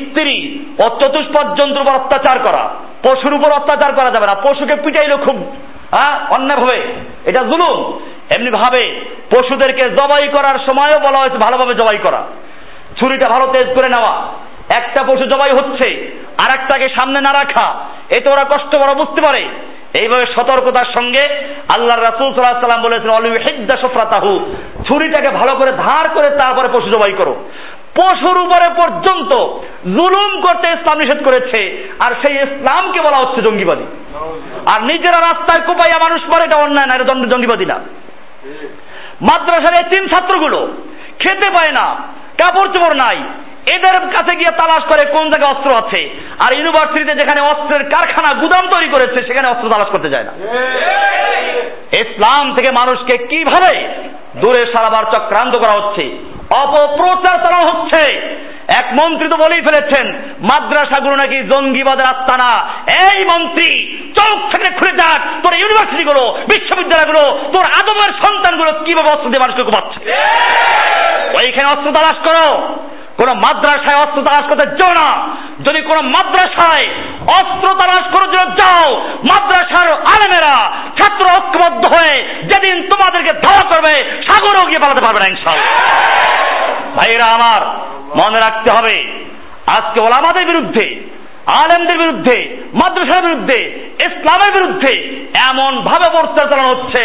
স্ত্রী ও চতুষ্পদ জন্তুর উপর অত্যাচার করা, পশুর উপর অত্যাচার করা যাবে না, পশুকে পিটাইলো খুব হ্যাঁ অন্যায় ভাবে এটা জুলুম। এমনি ভাবে পশুদেরকে জবাই করার সময়ও বলা হয়েছে ভালোভাবে জবাই করা। ছুরিটা ভালো তেজ করে নেওয়া। একটা পশু জবাই হচ্ছে আর একটাকে সামনে না রাখা। এতে ওরা কষ্ট বড় বুঝতে পারে। এইভাবে সতর্কতার সঙ্গে আল্লাহ রাসুল সাল্লাম বলেছেন অলু হেদ্দা সফরাতাহু। ছুরিটাকে ভালো করে ধার করে তারপরে পশু জবাই করো। পশুর উপরে পর্যন্ত জুলুম করতে ইসলাম নিষেধ করেছে, আর সেই ইসলামকে বলা হচ্ছে জঙ্গিবাদী। আর নিজেরা রাস্তায় কোপাইয়া মানুষ মারে, এটা অন্যায় না, এটা জঙ্গিবাদী না। মাদ্রাসার এই তিন ছাত্রগুলো খেতে পায় না, কাপড় চোপড় নাই। এদের কাছে গিয়ে তালাশ করে কোন জায়গায় অস্ত্র আছে। আর ইউনিভার্সিটিতে যেখানে অস্ত্রের কারখানা গুদাম তৈরি করেছে, সেখানে অস্ত্র তালাশ করতে যায় না। ইসলাম থেকে মানুষকে কীভাবে দূরে সারাবার চক্রান্ত করা হচ্ছে? অপপ্রচার চালানো হচ্ছে। এক মন্ত্রী তো বলেই ফেলেছেন, মাদ্রাসাগুলো নাকি জঙ্গিবাদের আস্তানা এই মন্ত্রী, চোখ থেকে খুলে যাক, তোর ইউনিভার্সিটিগুলো, বিশ্ববিদ্যালয়গুলো, তোর আদমের সন্তানগুলো কীভাবে অস্ত্র দিয়ে মানুষকে ঘুমাচ্ছে? ওইখানে অস্ত্র তালাশ করো। কোন মাদ্রাসায় অস্ত্র তালাশ করতে যাও না। যদি কোন মাদ্রাসায় অস্ত্র তালাশ করার জন্য যাও, মাদ্রাসার আলেমেরা ছাত্র ঐক্যবদ্ধ হয়ে যেদিন তোমাদেরকে ধাওয়া করবে, সাগরেও গিয়ে পালাতে পারবে না ইনশাল ভাইরা আমার, মনে রাখতে হবে, আজকে ওলামাদের বিরুদ্ধে, আলেমদের বিরুদ্ধে, মাদ্রাসার বিরুদ্ধে, ইসলামের বিরুদ্ধে এমন ভাবে প্রচার চালানো হচ্ছে,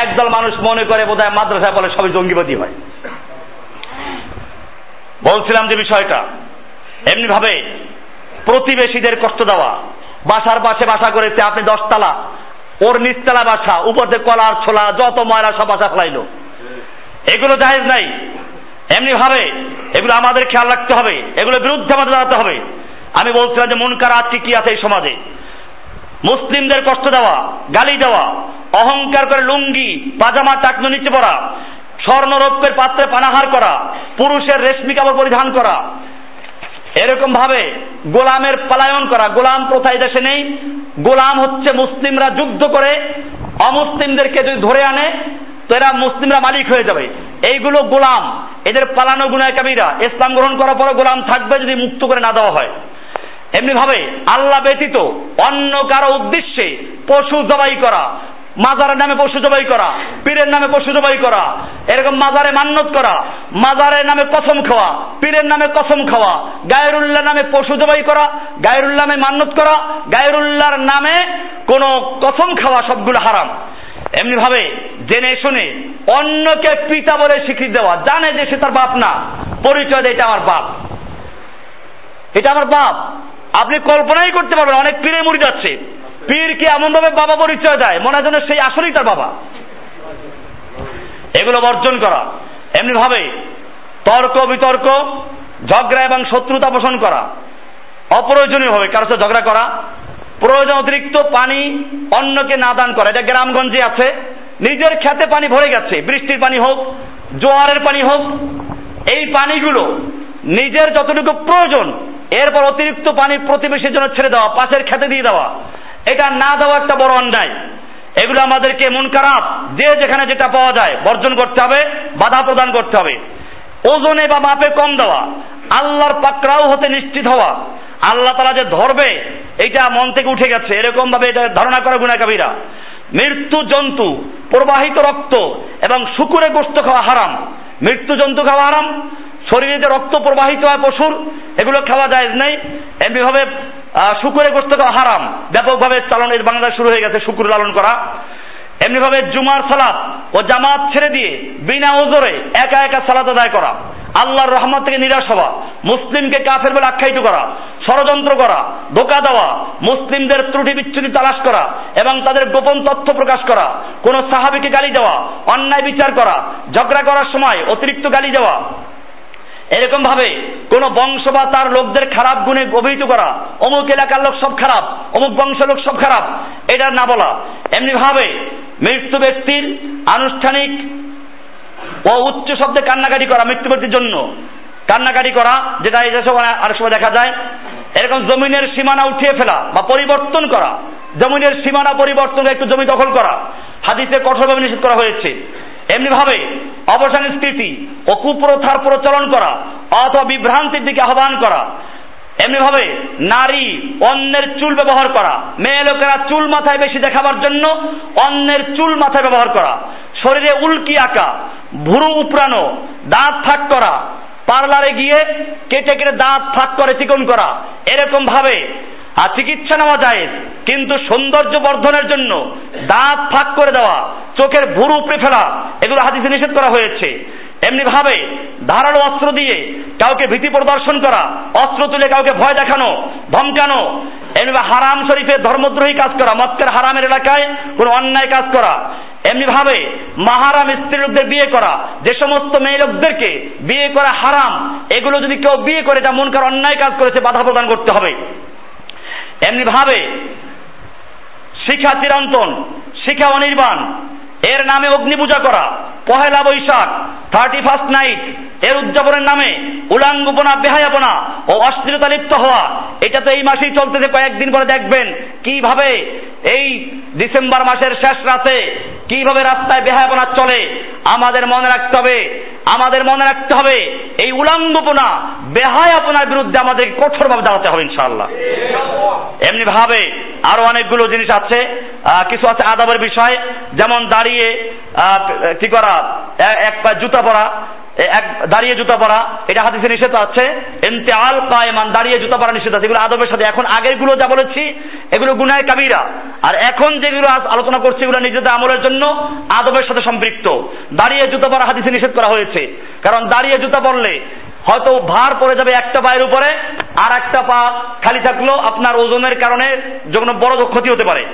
একদল মানুষ মনে করে বোধহয় মাদ্রাসায় বলে সবাই জঙ্গিবাদী হয়। বলছিলাম যে বিষয়টা এমনি ভাবে প্রতিবেশীদের কষ্ট দেওয়া, বাসার পাশে বাসা করেছে আপনি দশতলা, ওর নিচতলা বাসা, উপর থেকে কলার ছোলা, যত ময়লা সব বাসা ফেলাইলো। এগুলো জাহেজ নাই। এমনি ভাবে এগুলো আমাদের খেয়াল রাখতে হবে, এগুলোর বিরুদ্ধে আমাদের দাঁড়াতে হবে। আমি বলছিলাম যে মনকার আজকে কি আছে এই সমাজে? মুসলিমদের কষ্ট দেওয়া, গালি দেওয়া, অহংকার করে লুঙ্গি, পাজামা টাকনো, নিচে পড়া স্বর্ণরৌপ্যের পাত্রে পানাহার করা, পুরুষের রেশমি কাপড় পরিধান করা, এরকম ভাবে গোলামের পলায়ন করা, গোলাম প্রথা দেশে নেই? গোলাম হচ্ছে মুসলিমরা যুদ্ধ করে, অমুসলিমদেরকে যদি ধরে আনে, তো এরা মুসলিমরা মালিক হয়ে যাবে। এইগুলো গোলাম। এদের পালানো গুনায় কাবিরা। ইসলাম গ্রহণ করার পরে গোলাম থাকবে যদি মুক্ত করে না দেওয়া হয়। এমনি ভাবে আল্লাহ ব্যতীত অন্য কারও উদ্দেশ্যে পশু জবাই করা, মাজারের নামে পশু জবাই করা, পীরের নামে পশু জবাই করা, এরকম মাজারে মান্নত করা, মাজারের নামে কসম খাওয়া, পীরের নামে কসম খাওয়া গায়রুল্লাহ নামে পশু জবাই করা গায়রুল্লাহ নামে মান্নত করা, গায়রুল্লাহর নামে কোনো কসম খাওয়া সবগুলো হারাম। এমনি ভাবে জেনে শুনে অন্যকে পিতা বলে স্বীকৃতি দেওয়া, জানে যে সে তার বাপ না, পরিচয় দেয় এটা আমার বাপ। এটা আমার বাপ। আপনি কল্পনাই করতে পারবেন, অনেক পীরে মুড়ি যাচ্ছে। পীরকে এমন ভাবে বাবা পরিচয় দেয়, মনে হয় সেই আসলেই তার বাবা। এগুলো বর্জন করা। এমনি ভাবে তর্ক, বিতর্ক, ঝগড়া এবং শত্রুতা পোষণ করা। অপ্রয়োজনীয় ভাবে কারও সাথে ঝগড়া করা প্রয়োজন অতিরিক্ত পানি অন্যকে না দান করা। এটা গ্রামগঞ্জে আছে, নিজের খেতে পানি ভরে গেছে, বৃষ্টির পানি হোক, জোয়ারের পানি হোক, এই পানিগুলো নিজের যতটুকু প্রয়োজন, এরপর অতিরিক্ত পানি প্রতিবেশীর জন্য ছেড়ে দেওয়া, পাশের খেতে দিয়ে দেওয়া, এটা না দেওয়া একটা বড় অন্যায়। এগুলো আমাদেরকে মন খারাপ, যে যেখানে যেটা পাওয়া যায়, বর্জন করতে হবে, বাধা প্রদান করতে হবে। ওজনে বা মাপে কম দেওয়া, আল্লাহর পাকড়াও হতে নিশ্চিত হওয়া আল্লাহ তালা যে ধরবে, এটা মন থেকে উঠে গেছে। এরকম ভাবে এটা ধারণা করে গুণা কাবিরা মৃত্যু জন্তু, প্রবাহিত রক্ত এবং শুকুরে গোস্ত খাওয়া হারাম। মৃত্যু জন্তু খাওয়া হারাম, শরীরে যে রক্ত প্রবাহিত হয় পশুর, এগুলো খাওয়া যায় নেই। এমনিভাবে শুকুরে গোস্ত খাওয়া হারাম। ব্যাপকভাবে চালন এর বাংলাদেশ শুরু হয়ে গেছে শুকুর লালন করা। এমনিভাবে জুমার সালাত ও জামাত ছেড়ে দিয়ে বিনা ওজরে একা একা সালাত আদায় করা। আল্লাহর রহমত থেকে নিরাশ হওয়া। মুসলিমকে কাফের বলে আখ্যায়িত করা। ষড়যন্ত্র করা, ধোকা দেওয়া, মুসলিমদের ত্রুটি বিচ্ছুতি তালাশ করা এবং তাদের গোপন তথ্য প্রকাশ করা, কোন সাহাবিকে গালি দেওয়া, অন্যায় বিচার করা, ঝগড়া করার সময় অতিরিক্ত গালি দেওয়া। এরকম ভাবে কোন বংশ বা তার লোকদের খারাপ গুণে অভিহিত করা, অমুক এলাকার লোক সব খারাপ, অমুক বংশ লোক সব খারাপ, এটা না বলা। এমনি ভাবে মৃত্যু ব্যক্তির আনুষ্ঠানিক ও উচ্চ শব্দে কান্নাকাটি করা মৃত্যু ব্যক্তির জন্য। কান্নাকাটি করা, যেটা এই দেশে আরেক সময় দেখা যায় এরকম জমিনের সীমানা উঠিয়ে ফেলা বা পরিবর্তন করা, জমিনের সীমানা পরিবর্তন একটু জমি দখল করা, হাদিসে কঠোরভাবে নিষেধ করা হয়েছে। এমনিভাবে অবসান স্থিতি ও কুপ্রথার প্রচলন করা অথবা বিভ্রান্তির দিকে আহ্বান করা, এমনিভাবে নারী অন্যের চুল ব্যবহার করা, মেয়ে লোকেরা চুল মাথায় বেশি দেখাবার জন্য অন্যের চুল মাথায় ব্যবহার করা, শরীরে উল্কি আঁকা, ভুরু উপড়ানো, দাঁত ফাঁক করা পার্লারে গিয়ে কেটে কেটে দাঁত ফাঁক করে চিকন করা। এরকম ভাবে। আর চিকিৎসা নেওয়া যায়, কিন্তু সৌন্দর্য বর্ধনের জন্য দাঁত ফাঁক করে দেওয়া, চোখের ভুরু উপড়ে ফেলা, এগুলো হাদিসে নিষেধ করা হয়েছে। এমনি ভাবে ধারালো অস্ত্র দিয়ে কাউকে ভীতি প্রদর্শন করা, অস্ত্র তুলে কাউকে ভয় দেখানো, ধমকানো, এমনি হারাম শরীফের ধর্মদ্রোহী কাজ করা, মক্কের হারামের এলাকায় কোনো অন্যায় কাজ করা এমনি ভাবে মাহারাম স্ত্রী লোকদের বিয়ে করা, যে সমস্ত মেয়ে লোকদেরকে বিয়ে করা হারাম, এগুলো যদি কেউ বিয়ে করে, এটা মনকার অন্যায় কাজ করেছে, বাধা প্রদান করতে হবে। এমনি ভাবে শিখা চিরন্তন, শিখা অনির্বাণ, এর নামে অগ্নি পূজা করা Pohela Boishakh thirty first night এর উদযাপনের নামে উলাঙ্গপনা বেহায়াপনা ও অস্থিরতা লিপ্ত হওয়া। এটা তো এই মাসেই চলতেছে, কয়েকদিন পরে দেখবেন কীভাবে এই ডিসেম্বর মাসের শেষ রাতে কীভাবে রাস্তায় বেহায়াপনা চলে। আমাদের মনে রাখতে হবে, আমাদের মনে রাখতে হবে, এই উলাঙ্গপনা বেহায়াপনার বিরুদ্ধে আমাদের কঠোরভাবে দাঁড়াতে হবে, ইনশাআল্লাহ। এমনি ভাবে আরও অনেকগুলো জিনিস আছে কিছু আছে আদাবের বিষয়, যেমন দাঁড়িয়ে কি করা এক পা জুতা পরা এক দাঁড়িয়ে জুতা পরা, এটা হাদিসে নিষেধ আছে। এমতে আল কায়মান, দাঁড়িয়ে জুতা পরা নিষেধ আছে। এগুলো আদবের সাথে, এখন আগেরগুলো যা বলেছি, এগুলো গুনায় কাবিরা। আর এখন যেগুলো আলোচনা করছি, এগুলো নিজেদের আমলের জন্য আদবের সাথে সম্পৃক্ত। দাঁড়িয়ে জুতা পরা হাদিসে নিষেধ করা হয়েছে। কারণ দাঁড়িয়ে জুতা পরলে হয়তো ভার পড়ে যাবে একটা পায়ের উপরে, আর একটা পা খালি থাকল আপনার ওজনের কারণে, যখন বড় ক্ষতি হতে পারে।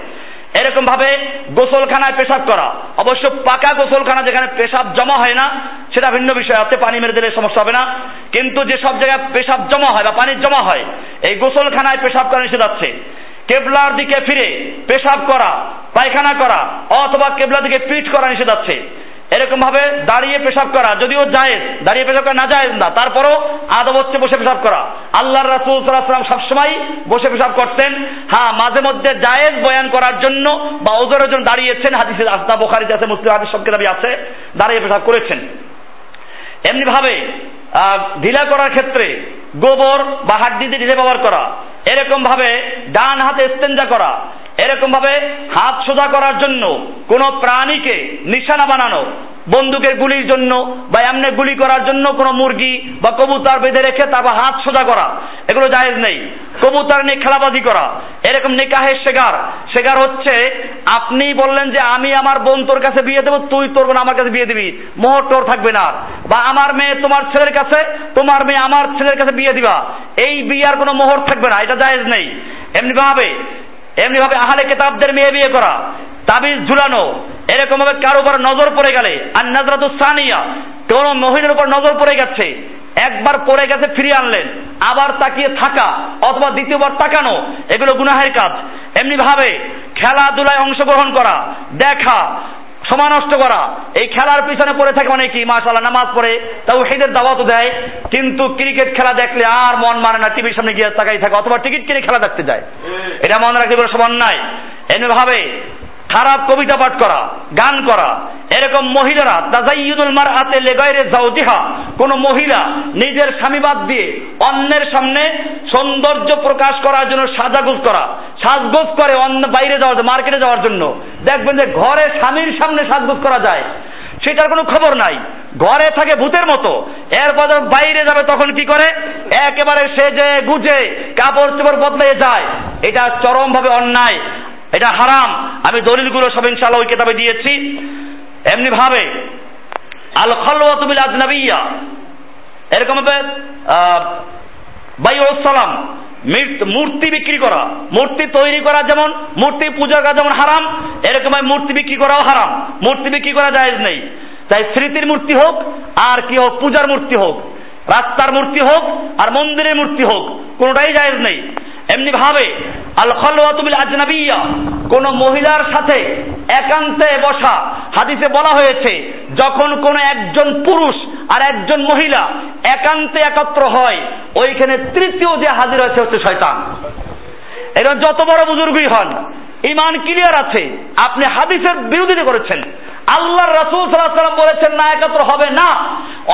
এরকম ভাবে গোসলখানায় পেশাব করা। অবশ্য পাকা গোসলখানা যেখানে পেশাব জমা হয় না, সেটা ভিন্ন বিষয়। আছে পানি মেরে দিলে সমস্যা হবে না। কিন্তু যে সব জায়গায় পেশাব জমা হয় বা পানি জমা হয়, এই গোসলখানায় পেশাব করা নিষেধ আছে। কেবলার দিকে ফিরে পেশাব করা, পায়খানা করা, অথবা কেবলার দিকে পিঠ করা নিষেধ আছে। এরকম ভাবে দাঁড়িয়ে পেশাব করা, যদিও জায়েজ, দাঁড়িয়ে পেশাব করা না জায়েজ না, তারপরও আদব হচ্ছে বসে পেশাব করা। আল্লাহর রাসূল সাল্লাল্লাহু সবসময় বসে পেশাব করতেন। হ্যাঁ মাঝে মধ্যে জায়েজ বয়ান করার জন্য বা ওজোরের জন্য দাঁড়িয়েছেন, হাদিসে আস্তা বোখারিতে আছে, মুসলিম হাদিস সব কিতাবে আছে, দাঁড়িয়ে পেশাব করেছেন। এমনি ভাবে ঢিলা করার ক্ষেত্রে গোবর বা হাড্ডি দিয়ে ঢিলে ব্যবহার করা এরকম ভাবে ডান হাতে ইস্তেঞ্জা করা এরকম ভাবে হাত সোজা করার জন্য কোন প্রাণীকে নিশানা বানানো, বন্দুকের গুলির জন্য বা এমনি গুলি করার জন্য কোনো মুরগি বা কবুতর বেঁধে রেখে তারপর হাত সোজা করা, এগুলো জায়েজ নেই। কবুতর নিয়ে খেলাবাজি করা, এরকম নিকাহের শেগার। শেগার হচ্ছে, আপনি বললেন যে আমি আমার বোন তোর কাছে বিয়ে দেবো, তুই তোর বোন আমার কাছে বিয়ে দিবি। মোহর তোর থাকবে না। বা আমার মেয়ে তোমার ছেলের কাছে, তোমার মেয়ে আমার ছেলের কাছে বিয়ে দিবা। এই বিয়ার কোনো মোহর থাকবে না, এটা জায়েজ নেই। এমনি ভাবে এমনি ভাবে আহলে কেতাবদের মেয়ে বিয়ে করা, তাবিজ ঝুলানো এরকম ভাবে কারও উপর নজর পড়ে গেলে আর নাজরাতু সানিয়া, কোন মহিলার উপর নজর পড়ে গেছে, একবার পড়ে গেছে ফিরিয়ে আনলেন, আবার তাকিয়ে থাকা অথবা দ্বিতীয়বার তাকানো, এগুলো গুনাহের কাজ। এমনি ভাবে খেলাধুলায় অংশগ্রহণ করা, দেখা সময় নষ্ট করা। এই খেলার পিছনে পড়ে থাকে অনেকেই মাশাল্লাহ নামাজ পড়ে তাও সেদের দাওয়াতও দেয়, কিন্তু ক্রিকেট খেলা দেখলে আর মন মানে না, টিভির সামনে গিয়ে তাকাই থাকে, অথবা টিকিট কিনে খেলা দেখতে যায়। এটা মনে রাখতে পারে সমান নাই। এমনি ভাবে খারাপ কবিতা পাঠ করা, গান করা। এরকম মহিলারা তাজাইয়ুদুল মার আতে লেগাইরে জাউজিহা কোন মহিলা নিজের স্বামীবাদ দিয়ে অন্যের সামনে সৌন্দর্য প্রকাশ করার জন্য সাজাগুজ করা, সাজগোজ করে অন্য বাইরে যাওয়ার, মার্কেটে যাওয়ার জন্য। দেখবেন যে ঘরে স্বামীর সামনে সাজগোজ করা যায়। সেটার কোনো খবর নাই। ঘরে থাকে ভূতের মতো। এরপর বাইরে যাবে, তখন কি করে? একেবারে সেজে গুজে, কাপড় চোপড় বদলে যায়। এটা চরমভাবে অন্যায়। এটা হারাম। আমি দলিলগুলো সব ইনশাআল্লাহ ওই কিতাবে দিয়েছি। এমনি ভাবে আল খলওয়াতু বিল আজনাবিয়া এরকম ভাবে সালাম মূর্তি বিক্রি করা, মূর্তি তৈরি করা যেমন, মূর্তি পূজা করা যেমন হারাম, এরকম মূর্তি বিক্রি করাও হারাম। মূর্তি বিক্রি করা জায়েজ নেই। তাই স্মৃতির মূর্তি হোক, আর কি হোক, পূজার মূর্তি হোক, রাস্তার মূর্তি হোক, আর মন্দিরের মূর্তি হোক, কোনোটাই জায়েজ নেই। এমনি ভাবে আল খলওয়াতুবিল আজনাবিয়া কোন মহিলার সাথে একান্তে বসা হাদিসে বলা হয়েছে, যখন কোনো একজন পুরুষ আর একজন মহিলা একান্তে একত্র হয়, ওইখানে তৃতীয় যে হাজির হয়েছে হচ্ছে শয়তান। এরা যত বড় বুজুর্গই হন ইমান ক্লিয়ার আছে। আপনি হাদিসের বিরোধিতা করেছেন। আল্লাহর রাসূল আলাইহি বলেছেন, না, একাত্র হবে না।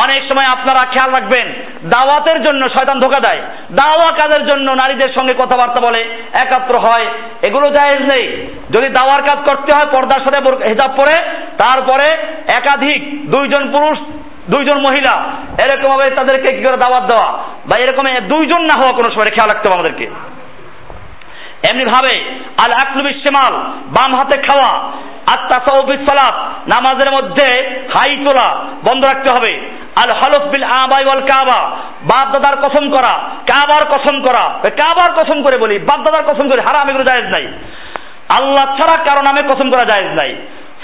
অনেক সময় আপনারা খেয়াল রাখবেন, দাওয়াতের জন্য শয়তান ধোকা দেয়। দাওয়া কাজের জন্য নারীদের সঙ্গে কথাবার্তা বলে, একাত্র হয়। এগুলো জায়েজ নেই। যদি দাওয়ার কাজ করতে হয় পর্দার সাথে হিসাব পরে, তারপরে একাধিক দুইজন পুরুষ, দুইজন মহিলা এরকম ভাবে তাদেরকে কি করে দাওয়াত দেওয়া? বা এরকম দুইজন না হওয়া কোনো সময় খেয়াল রাখতে হবে আমাদেরকে। এমনি ভাবে, আল আকলু বিশ্বমাল বাম হাতে খাওয়া আত্মা সালাত নামাজের মধ্যে হাই তোলা, বন্ধ রাখতে হবে। আল হলফ বিল আবাই ওয়াল কাবা বাপ দাদার কসম করা, কাবার কসম করা। কাবার কসম করে বলি বাপ দাদার কসম করে, হারাম এগুলো জায়েজ নাই। আল্লাহ ছাড়া কারও নামে কসম করা জায়েজ নাই।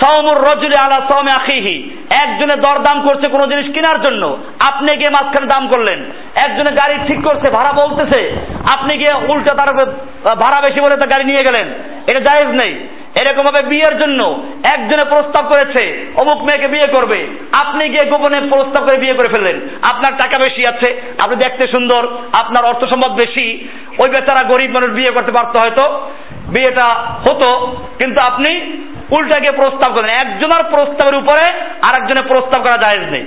সাওমুর রজুলি আলা সাওমে আখিহি। একজনে দরদাম করছে কোনো জিনিস কেনার জন্য। আপনি গিয়ে মাঝখানে দাম করলেন। একজনে গাড়ি ঠিক করছে, ভাড়া বলতেছে, আপনি গিয়ে উল্টা তার ভাড়া বেশি বলে তার গাড়ি নিয়ে গেলেন। এটা জায়েজ নেই। এরকম ভাবে বিয়ের জন্য। একজনে প্রস্তাব করেছে, অমুক মেয়েকে বিয়ে করবে। আপনি গিয়ে গোপনে প্রস্তাব করে বিয়ে করে ফেললেন। আপনার টাকা বেশি আছে, আপনি দেখতে সুন্দর, আপনার অর্থ সম্পদ বেশি। ওই বেচারা গরিব মানুষ বিয়ে করতে পারতো হয়তো। বিয়েটা হতো, কিন্তু আপনি উল্টাকে প্রস্তাব করেন একজনের প্রস্তাবের উপরে আরেকজনের প্রস্তাব করা যায় নেই।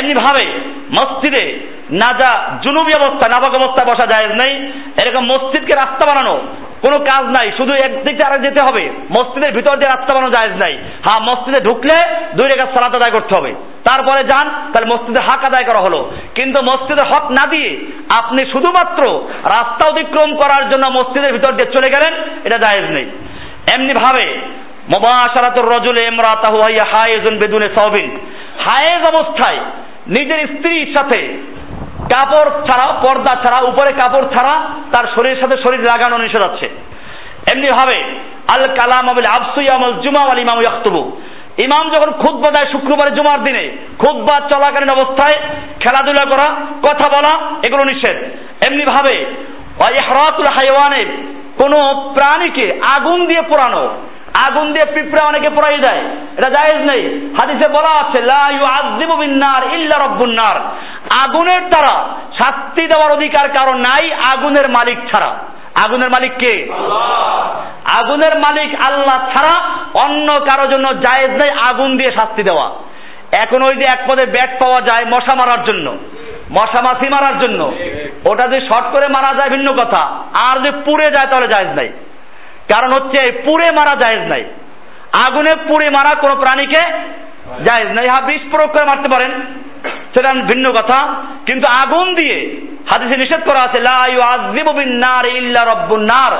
এমনি ভাবে মসজিদে না যা জুনুবি অবস্থা, নাবাক অবস্থায় বসা যায় নেই। এরকম মসজিদকে রাস্তা বানানো কোনো কাজ নাই। শুধু একদিক দিয়ে আরেক যেতে হবে। মসজিদের ভিতর দিয়ে রাস্তা বানানো যায় নাই। হ্যাঁ মসজিদে ঢুকলে দুই রেখা সালাত আদায় করতে হবে। তারপরে যান, তাহলে মসজিদে হাক আদায় করা হলো। কিন্তু মসজিদের হক না দিয়ে আপনি শুধুমাত্র রাস্তা অতিক্রম করার জন্য মসজিদের ভিতর দিয়ে চলে গেলেন, এটা জায়েজ নেই। এমনি ভাবে মোবাশারাতুর রজুলে ইমরাতাহু হাইয়া হায়েজুন বেদুনে সাওবিন। হায়েজ অবস্থায় নিজের স্ত্রীর সাথে কাপড় ছাড়া, পর্দা ছাড়া, উপরে কাপড় ছাড়া তার শরীরের সাথে শরীর লাগানো নিষেধ আছে। এমনি ভাবে আল কালাম আবিল আবসুয়ামল জুমা আল ইমাম ইয়াকতুবু ইমাম যখন খুদ্া দেয় শুক্রবার জুমার দিনে খুদ্া চলাকালীন অবস্থায় খেলাধুলা করা, কথা বলা, এগুলো নিষেধ। এমনি ভাবে ইহরাতুল হাইওয়ানের কোন প্রাণীকে আগুন দিয়ে পোড়ানো আগুন দিয়ে পিঁপড়া অনেকে পোড়াই দেয় এটা জায়েজ নেই। হাদিসে বলা আছে লা ইউআযযিবু বিন-নার ইল্লা রাব্বুন নার। আগুনের দ্বারা শাস্তি দেওয়ার অধিকার কারণ নাই আগুনের মালিক ছাড়া। আগুনের মালিক কে? আগুনের মালিক আল্লাহ ছাড়া অন্য কারও জন্য জায়েজ নেই আগুন দিয়ে শাস্তি দেওয়া। এখন ওই যে এক পদে ব্যাট পাওয়া যায় মশা মারার জন্য। মশা মাছি মারার জন্য। ওটা যে শর্ট করে মারা যায় ভিন্ন কথা। আর যে পুড়ে যায় তাহলে জায়েজ নাই। কারণ হচ্ছে পুড়ে মারা জায়েজ নাই। আগুনে পুড়ে মারা কোনো প্রাণীকে জায়েজ নাই। হ্যাঁ বিষ প্রয়োগ করে মারতে পারেন। সেটা ভিন্ন কথা। কিন্তু আগুন দিয়ে হাদিসে নিষেধ করা আছে লা ইউআযযিবু বিন-নার ইল্লা রাব্বুন নার।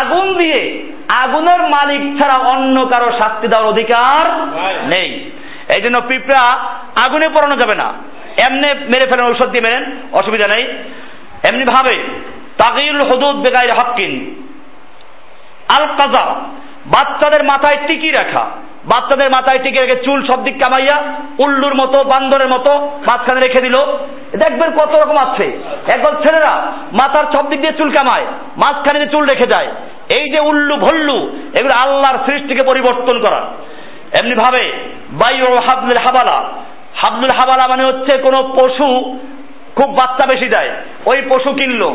আগুন দিয়ে আগুনের মালিক ছাড়া অন্য কারও শাস্তি দেওয়ার অধিকার নেই। এই জন্য পিঁপড়া আগুনে পড়ানো যাবে না। এমনি মেরে ফেলেন, ঔষধ দিয়ে মেরেন, অসুবিধা নেই। এমনি ভাবে, তাগিরুল হুদুদ বেগাইর হকিন আল কাজা বাচ্চাদের মাথায় টিকি রাখা। বাচ্চাদের মাথায় টিকে রেখে চুল সব দিক কামাইয়া, উল্লুর মতো, বান্দরের মতো মাঝখানে রেখে দিল। দেখবেন কত রকম আছে একদল ছেলেরা মাথার সব দিক দিয়ে চুল কামায়, মাঝখানে চুল রেখে যায়। এই যে উল্লু ভল্লু, এগুলো আল্লাহর সৃষ্টিকে পরিবর্তন করা। এমনি ভাবে বায়ু হাবলুল হাবালা হাবলুল হাবালা মানে হচ্ছে কোনো পশু খুব বাচ্চা বেশি দেয়। ওই পশু কিনলো।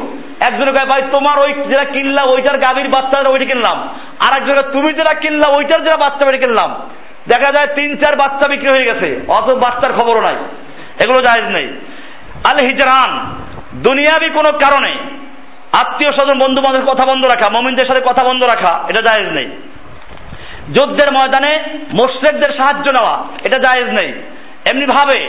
একজনে কয় ভাই, তোমার ওই যেটা কিনলাম, ওইটার গাভীর বাচ্চা ওইটা কিনলাম। আর তুমি যেটা কিনলাম, ওইটার যেটা বাচ্চা বেড়ে কিনলাম। দেখা যায় তিন, চার বাচ্চা বিক্রি হয়ে গেছে অত বাচ্চার খবরও নাই। এগুলো জায়েজ নেই। আল হিজরান, দুনিয়াবি কোনো কারণে আত্মীয় স্বজন বন্ধু বান্ধবের কথা বন্ধ রাখা, মমিনদের সাথে কথা বন্ধ রাখা, এটা জায়েজ নেই। যুদ্ধের ময়দানে মোশরেকদের সাহায্য নেওয়া, এটা জায়েজ নেই। এমনি ভাবে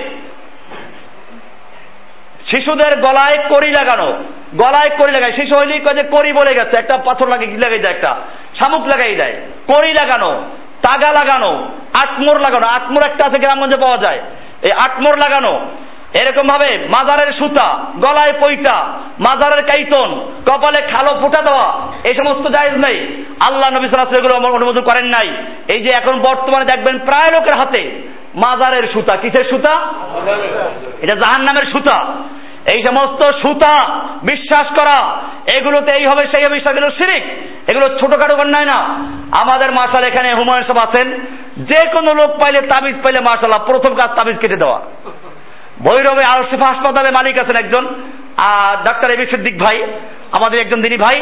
শিশুদের গলায় কড়ি লাগানো, গলায় কড়ি লাগায়, শিশু হইলেই যে কড়ি বলে গেছে, একটা পাথর লাগে লাগাই দেয় একটা? শামুক লাগাই দেয়। কড়ি লাগানো, তাগা লাগানো, আটমোর লাগানো, আটমোর একটা আছে গ্রামগঞ্জে পাওয়া যায়। এই আটমোর লাগানো এরকম ভাবে মাজারের সুতা, গলায় পৈতা মাজারের কাইতন, কপালে খালো ফুটা দেওয়া এই সমস্ত জায়েজ নেই। আল্লাহ নবী সাল্লাহ এগুলো অনুমোদন করেন নাই। এই যে এখন বর্তমানে দেখবেন প্রায় লোকের হাতে মাজারের সুতা। কিসের সুতা? এটা জাহান নামের সুতা। এই সমস্ত সুতা বিশ্বাস করা, এগুলোতে এই হবে, সেই হবে বিশ্বাস শিরিক। এগুলো ছোটখাটো অন্যায় না। আমাদের মার্শাল এখানে হুমায়ুন সাহেব আছেন। যে কোনো লোক পাইলে তাবিজ পাইলে মার্শাল্লাহ, প্রথম কাজ তাবিজ কেটে দেওয়া। ভৈরবে আলসিফা হাসপাতালে মালিক আছেন একজন আর ডাক্তার এবি সিদ্দিক ভাই, আমাদের একজন দিনী ভাই।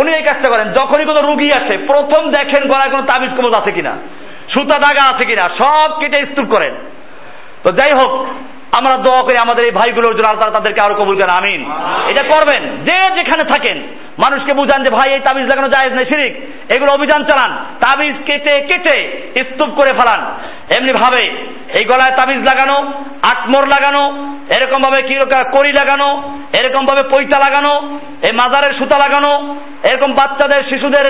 উনি এই কাজটা করেন। যখনই কোনো রুগী আসে, প্রথম দেখেন গলায় কোনো তাবিজ কবজ আছে কিনা। সুতা দাগা আছে কিনা? সব কেটে স্তূপ করেন। তো যাই হোক আমরা দোয়া করি আমাদের এই ভাইগুলোর জন্য আল্লাহ তাদেরকে আরও কবুল করেন, আমিন। এটা করবেন, যে যেখানে থাকেন। মানুষকে বুঝান যে ভাই, এই তাবিজ লাগানো যায় নেই শিরিক। এগুলো অভিযান চালান, তাবিজ কেটে কেটে স্তূপ করে ফেলান। এমনি ভাবে এই গলায় তাবিজ লাগানো আটমোর লাগানো এরকম ভাবে কি কড়ি লাগানো এরকম ভাবে পৈতা লাগানো, এই মাজারের সুতা লাগানো, এরকম বাচ্চাদের, শিশুদের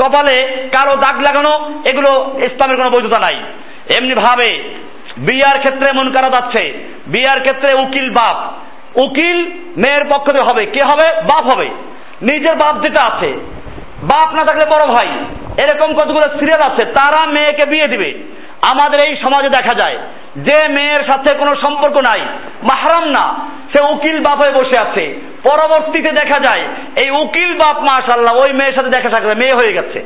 কপালে কালো দাগ লাগানো, এগুলো ইসলামের কোনো বৈধতা নাই। এমনি ভাবে বিয়ার ক্ষেত্রে মন করা যাচ্ছে বিয়ার ক্ষেত্রে উকিল বাপ। উকিল মেয়ের পক্ষ থেকে হবে, কে হবে? বাপ হবে। নিজের বাপ যেটা আছে, বাপ না থাকলে বড় ভাই। এরকম কতগুলো সিরিয়াল আছে, তারা মেয়েকে বিয়ে দিবে। আমাদের এই সমাজে দেখা যায়, যে মেয়ের সাথে কোনো সম্পর্ক নাই, মাহারাম না, সে উকিল বাপ হয়ে বসে আছে। পরবর্তীতে দেখা যায়, এই উকিল বাপ মাশাল্লাহ ওই মেয়ের সাথে দেখা সাক্ষাৎ, মেয়ে হয়ে গেছে।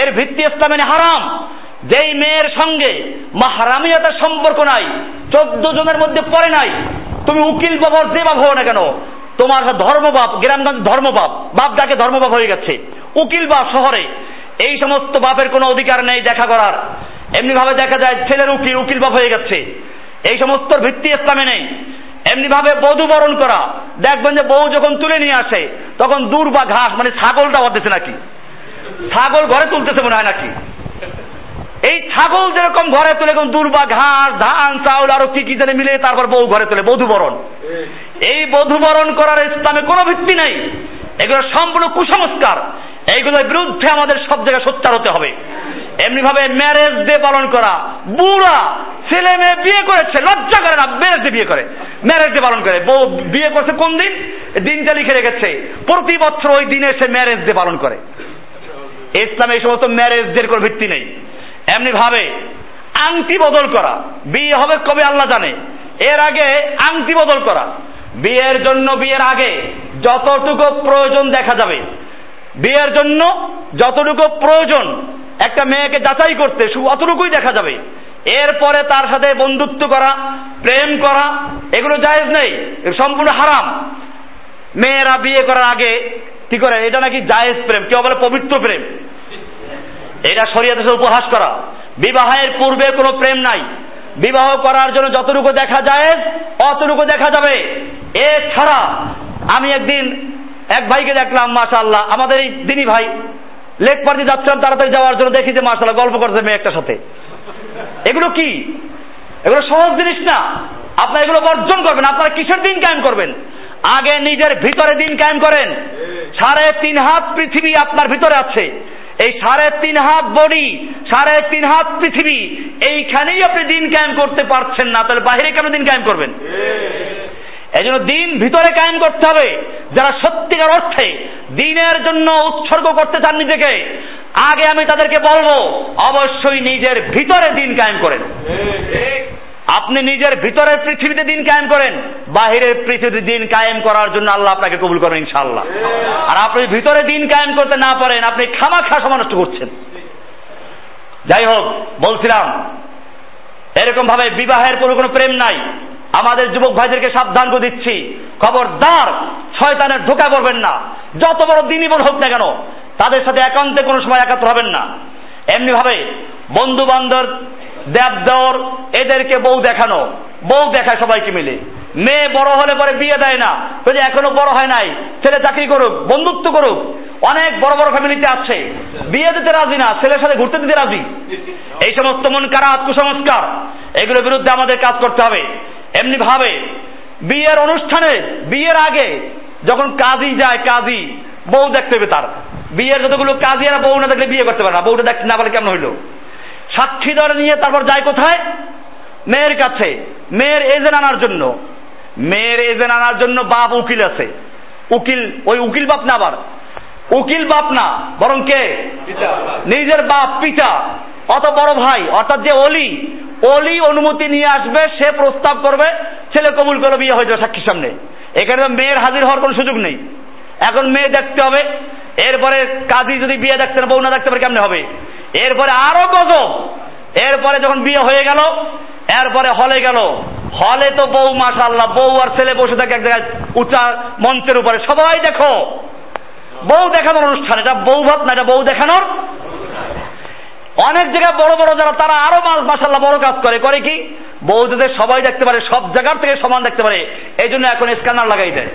এর ভিত্তি ইসলামে হারাম। যেই মেয়ের সঙ্গে মাহারামিয়াতের সম্পর্ক নাই, চোদ্দ জনের মধ্যে পড়ে নাই, তুমি উকিল বাবার যে বাপ হও না কেন? তোমার ধর্মবাপ গ্রামগঞ্জ ধর্মবাপ বাপ যাকে ধর্মবাপ হয়ে গেছে। উকিল বাপ শহরে, এই সমস্ত বাপের কোনো অধিকার নেই দেখা করার। এমনি ভাবে দেখা যায় ছেলের উকিল উকিল বাপ হয়ে গেছে। এই সমস্ত ভিত্তি ইসলামে নেই। এমনি ভাবে বধু বরণ করা। দেখবেন যে বউ যখন তুলে নিয়ে আসে, তখন দূর বা ঘাস মানে ছাগলটা হতেছে নাকি? ছাগল ঘরে তুলতেছে মনে হয় নাকি? এই ছাগল যেরকম ঘরে তোলে দুর্বা, ঘাস, ধান, চাউল, আরও কি কি জানে মিলে, তারপর বউ ঘরে তুলে, বধুবরণ। এই বধুবরণ করার ইসলামে কোনো ভিত্তি নাই। এগুলো সম্পূর্ণ কুসংস্কার। এইগুলোর বিরুদ্ধে আমাদের সব জায়গায় সোচ্চার হতে হবে। এমনি ভাবে ম্যারেজ ডে পালন করা, বুড়া ছেলে মেয়ে বিয়ে করেছে, লজ্জা করে না ম্যারেজ ডে বিয়ে করে। ম্যারেজ ডে পালন করে। বউ বিয়ে করছে কোন দিন? দিনটা লিখে রেখেছে। প্রতি বছর ওই দিনে সে ম্যারেজ ডে পালন করে। ইসলামে এই সমস্ত ম্যারেজ ডের কোনো ভিত্তি নেই। এমনি ভাবে আংটি বদল করা। বিয়ে হবে কবে আল্লাহ জানে। এর আগে আংটি বদল করা। বিয়ের জন্য বিয়ের আগে যতটুকু প্রয়োজন দেখা যাবে। বিয়ের জন্য যতটুকু প্রয়োজন একটা মেয়েকে যাচাই করতে অতটুকুই দেখা যাবে। এরপরে তার সাথে বন্ধুত্ব করা, প্রেম করা, এগুলো জায়েজ নেই। সম্পূর্ণ হারাম। মেয়েরা বিয়ে করার আগে কি করে? এটা নাকি জায়েজ প্রেম। কেউ বলে পবিত্র প্রেম। এটা শরীয়তে উপহাস করা। বিবাহের পূর্বে কোনো প্রেম নাই। বিবাহ করার জন্য যতটুকু দেখা যায়, অতটুকু দেখা যাবে। এছাড়া আমি একদিন এক ভাইকে দেখলাম মাশাল্লাহ আমাদের এই দিনী ভাই, লেক পার্টি যাচ্ছিলাম তাড়াতাড়ি যাওয়ার জন্য, দেখি যে মাশাল্লাহ গল্প করছে মেয়ে একটা সাথে। এগুলো কি? এগুলো সহজ জিনিস না। আপনারা এগুলো বর্জন করবেন, আপনারা কিসের দিন কায়েম করবেন? আগে নিজের ভিতরে দিন কায়েম করেন। সাড়ে তিন হাত পৃথিবী আপনার ভিতরে আছে। এই সাড়ে তিন হাত বডি, সাড়ে তিন হাত পৃথিবী, এইখানেই আপনি দিন কায়েম করতে পারছেন না, তাহলে বাহিরে কেন দিন কায়েম করবেন? এই জন্য দিন ভিতরে কায়েম করতে হবে, যারা সত্যিকার অর্থে দিনের জন্য উৎসর্গ করতে চান নিজেকে, আগে আমি তাদেরকে বলব, অবশ্যই নিজের ভিতরে দিন কায়েম করেন। আপনি নিজের ভিতরের পৃথিবীতে দিন কায়েম করেন, বাহিরের পৃথিবীতে দিন কায়েম করার জন্য আল্লাহ আপনাকে কবুল করেন ইনশাআল্লাহ। আর আপনি ভিতরে দিন কায়েম করতে না পারেন, আপনি খামাখা সমানষ্ট করছেন। যাই হোক, বলছিলাম এরকম ভাবে বিবাহের কোনো কোনো প্রেম নাই। আমাদের যুবক ভাইদেরকে সাবধান করে দিচ্ছি। খবরদার, শয়তানের ধোকা করবেন না। যত বড় দিনই বল হোক না কেন, তাদের সাথে একান্তে কোনো সময় একাত্র হবেন না। এমনি ভাবে বন্ধু বান্ধব দেব দেওর এদেরকে বউ দেখানো। বউ দেখায় সবাইকে মিলে। মেয়ে বড় হলে পরে বিয়ে দেয় না। যদি এখনও বড় হয় নাই। ছেলে চাকরি করুক, বন্ধুত্ব করুক। অনেক বড় বড় ফ্যামিলিতে আছে। বিয়ে দিতে রাজি না, ছেলের সাথে ঘুরতে দিতে রাজি। এই সমস্ত মন কারাত কুসংস্কার, এগুলোর বিরুদ্ধে আমাদের কাজ করতে হবে। এমনি ভাবে, বিয়ের অনুষ্ঠানে, বিয়ের আগে যখন কাজী যায়, কাজী, বউ দেখতে হবে তার। বিয়ের যতগুলো কাজী আর বউ না দেখলে বিয়ে করতে পারে না। বউটা দেখতে না পারে কেমন হইল? সাক্ষী ধরে নিয়ে তারপর যায় কোথায়? মেয়ের কাছে। মেয়ের এজেন্ট আনার জন্য। মেয়ের এজেন্ট আনার জন্য বাপ উকিল আছে। উকিল ওই উকিল বাপ না আবার? উকিল বাপ না বরং কে? নিজের বাপ পিতা। অত বড় ভাই অর্থাৎ যে অলি অলি অনুমতি নিয়ে আসবে সে প্রস্তাব করবে ছেলে কবুল করে বিয়ে হয়ে যাবে সাক্ষীর সামনে। এখানে মেয়ের হাজির হওয়ার কোনো সুযোগ নেই। এখন মেয়ে দেখতে হবে। এরপরে কাজী যদি বিয়ে দেখতে না বউ না দেখতে পারে কেমনে হবে? এরপরে আরও গজব। এরপরে যখন বিয়ে হয়ে গেল, এরপরে হলে গেল। হলে তো বউ মাশাল্লাহ বউ আর ছেলে বসে থাকে এক জায়গায় উঁচা মঞ্চের উপরে। সবাই দেখো। বউ দেখানোর অনুষ্ঠান, এটা বউ ভাত না, এটা বউ দেখানোর। অনেক জায়গায় বড় বড় যারা, তারা আরও মাসাল্লাহ বড় কাজ করে। করে কি? বৌদিদের সবাই দেখতে পারে, সব জায়গার থেকে সমান দেখতে পারে। এই জন্য এখন স্ক্যানার লাগাই দেয়।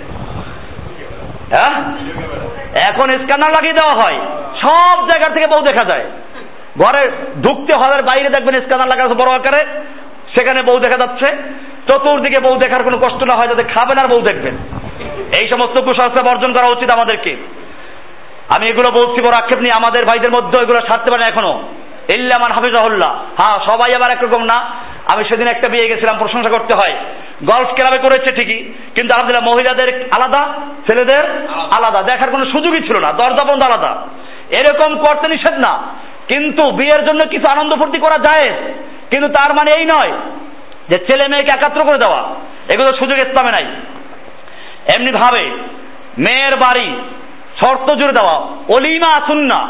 হ্যাঁ? এখন স্ক্যানার লাগিয়ে দেওয়া হয়। সব জায়গা থেকে বউ দেখা যায়। ঘরে ঢুকতে হলের বাইরে দেখবেন স্ক্যানার লাগা আছে বড় আকারে। সেখানে বউ দেখা যাচ্ছে। চতুর্দিকে বউ দেখার কোনো কষ্ট না হয় যাতে খাবেন আর বউ দেখবেন। এই সমস্ত কুসংস্কার বর্জন করা উচিত আমাদেরকে। আমি এগুলো বলছি বড় আক্ষেপ নিয়ে আমাদের ভাইদের মধ্যে এগুলো সারতে পারে এখনও। ইল্লামান হাফিজাহুল্লাহ। হ্যাঁ সবাই আবার একরকম না। আমি সেদিন একটা বিয়ে গেছিলাম প্রশংসা করতে হয়। গলফ ক্লাবে করেছে ঠিকই কিন্তু আলহামদুলিল্লাহ মহিলাদের আলাদা ছেলেদের আলাদা। দেখার কোনো সুযোগই ছিল না দরজা বন্ধ আলাদা। এরকম করতে নিষেধ না। কিন্তু বিয়ের জন্য কিছু আনন্দ ফুর্তি করা যায় কিন্তু তার মানে এই নয় যে ছেলে মেয়েকে একাত্র করে দেওয়া। এগুলো সুযোগ ইসলামে নাই। এমনি ভাবে মেয়ের বাড়ি শর্ত জুড়ে দেওয়া। অলিমা আসুন না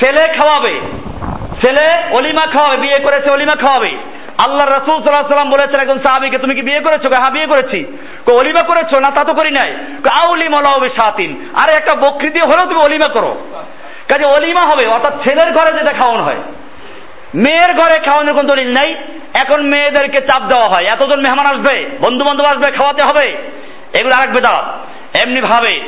ছেলে খাওয়াবে। ছেলে অলিমা খাওয়াবে, বিয়ে করেছে অলিমা খাওয়াবে। আল্লাহ রসুল সাল্লাহ সাল্লাম বলেছেন, একজন সাহাবিকে তুমি কি বিয়ে করেছ? হ্যাঁ বিয়ে করেছি। অলিমা করেছ? না, তা তো করি নাই। আউলি মলাউবে সাতিন আরে, একটা বকৃতি হলেও তুমি অলিমা করো। কাজে অলিমা হবে, অর্থাৎ ছেলের ঘরে যেটা খাওয়ানো হয়। মেয়ের ঘরে খাওয়ানোর কোনো দলিল নাই, এখন মেয়েদেরকে চাপ দেওয়া হয়। এতজন মেহমান আসবে বন্ধু বান্ধব আসবে, খাওয়াতে হবে। এগুলো আরেক বেদাত। এমনি ভাবে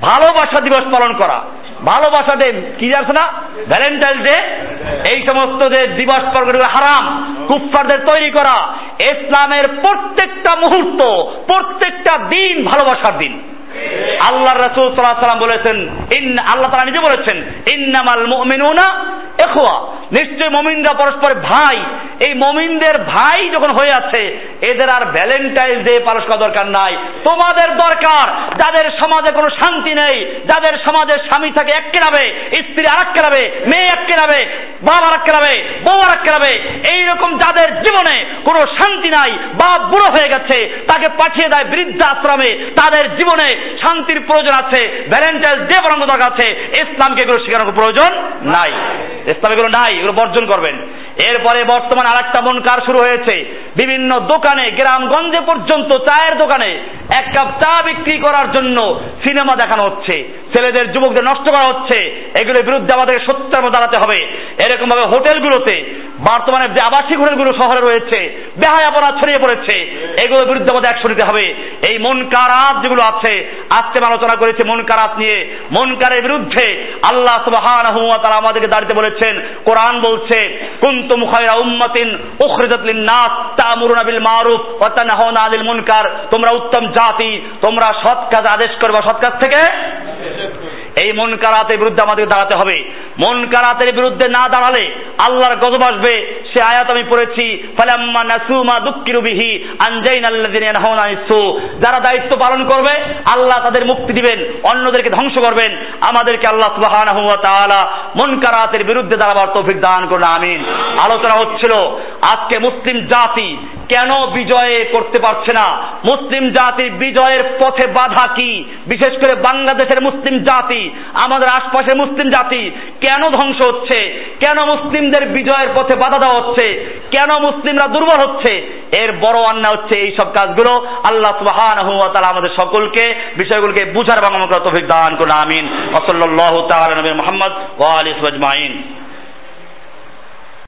ভালোবাসা দিবস পালন করা। ভালোবাসা ডে কি আছে না? ভ্যালেন্টাইন ডে এই সমস্ত যে দিবস পালন হারাম। কুফফারদের তৈরি করা। ইসলামের প্রত্যেকটা মুহূর্ত, প্রত্যেকটা দিন ভালোবাসার দিন। আল্লাহ রসুল সাল্লাহ সাল্লাম বলেছেন, ইন আল্লাহ তারা নিজে বলেছেন, ইন্নামাল মুমিনুনা এখোয়া নিশ্চয় মমিনরা পরস্পর ভাই। এই মমিনদের ভাই যখন হয়ে আছে, এদের আর ভ্যালেন্টাইন ডে পালন করা দরকার নাই। তোমাদের দরকার, যাদের সমাজে কোনো শান্তি নেই, যাদের সমাজে স্বামী থাকে এক কেনাবে স্ত্রী আর এক কেনাবে মেয়ে এক কেনাবে বাবা আর এক কেনাবে বউ আর এক কেনাবে এইরকম যাদের জীবনে কোনো শান্তি নাই বা বুড়ো হয়ে গেছে, তাকে পাঠিয়ে দেয় বৃদ্ধ আশ্রমে তাদের জীবনে শান্তির প্রয়োজন আছে ভ্যালেন্টাইন ডে বরং দরকার আছে, ইসলামকে এগুলো শেখানোর প্রয়োজন নাই। ইসলাম এগুলো নাই, এগুলো বর্জন করবেন। এরপরে বর্তমানে আরেকটা মন কার শুরু হয়েছে, বিভিন্ন দোকানে, গ্রামগঞ্জে পর্যন্ত চায়ের দোকানে এক কাপ চা বিক্রি করার জন্য সিনেমা দেখানো হচ্ছে। ছেলেদের, যুবকদের নষ্ট করা হচ্ছে। এগুলোর বিরুদ্ধে আমাদের সত্যের মধ্যে দাঁড়াতে হবে। এরকম ভাবে হোটেলগুলোতে বর্তমানে যে আবাসিক হোটেলগুলো শহরে রয়েছে বেহায়াপনা ছড়িয়ে পড়েছে, এগুলোর বিরুদ্ধে আমাদের একশো নিতে হবে। এই মন কারাত যেগুলো আছে, আজকে আলোচনা করেছে মন কারাত নিয়ে। মন কারের বিরুদ্ধে আল্লাহ সুবহানাহু ওয়া তাআলা আমাদেরকে দাঁড়িয়ে বলেছেন, কোরআন বলছে, কুনতুম খায়রা উম্মাতিন উখরিজাত লিন-নাস তা'মুরুনা বিল মারুফ ওয়া তানহাউনা আনিল মুনকার। তোমরা উত্তম জাতি, তোমরা সৎ কাজ আদেশ করবে সৎ কাজ থেকে? এই মন কারাতের বিরুদ্ধে আমাদের দাঁড়াতে হবে। মন কারাতের বিরুদ্ধে না দাঁড়ালে আল্লাহর গজব আসবে। সে আয়াত আমি পড়েছি, ফালাম্মা নাসুমা দুক্কিরু বিহি আনজাইনা আল্লাযিনা যারা দায়িত্ব পালন করবে, আল্লাহ তাদের মুক্তি দিবেন, অন্যদেরকে ধ্বংস করবেন। আমাদেরকে আল্লাহ সুবহানাহু ওয়া তাআলা মুনকারাতের বিরুদ্ধে দাঁড়াবার তৌফিক দান করুন, আমিন। আলোচনা হচ্ছিল, আজকে মুসলিম জাতি কেন বিজয়ে করতে পারছে না? মুসলিম জাতির বিজয়ের পথে বাধা কি? বিশেষ করে বাংলাদেশের মুসলিম জাতি, আমাদের আশপাশে মুসলিম জাতি কেন ধ্বংস হচ্ছে? কেন মুসলিমদের বিজয়ের পথে বাধা দেওয়া হচ্ছে? কেন মুসলিমরা দুর্বল হচ্ছে? এর বড় অন্যায় হচ্ছে এই সব কাজগুলো। আল্লাহ সুবহানাহু ওয়া তাআলা আমাদের সকলকে বিষয়গুলোকে বুঝার বাংলা তৌফিক দান করুন। আমিন। ওয়া সাল্লাল্লাহু তাআলা নবী মুহাম্মদ ওয়া আলিহি ওয়া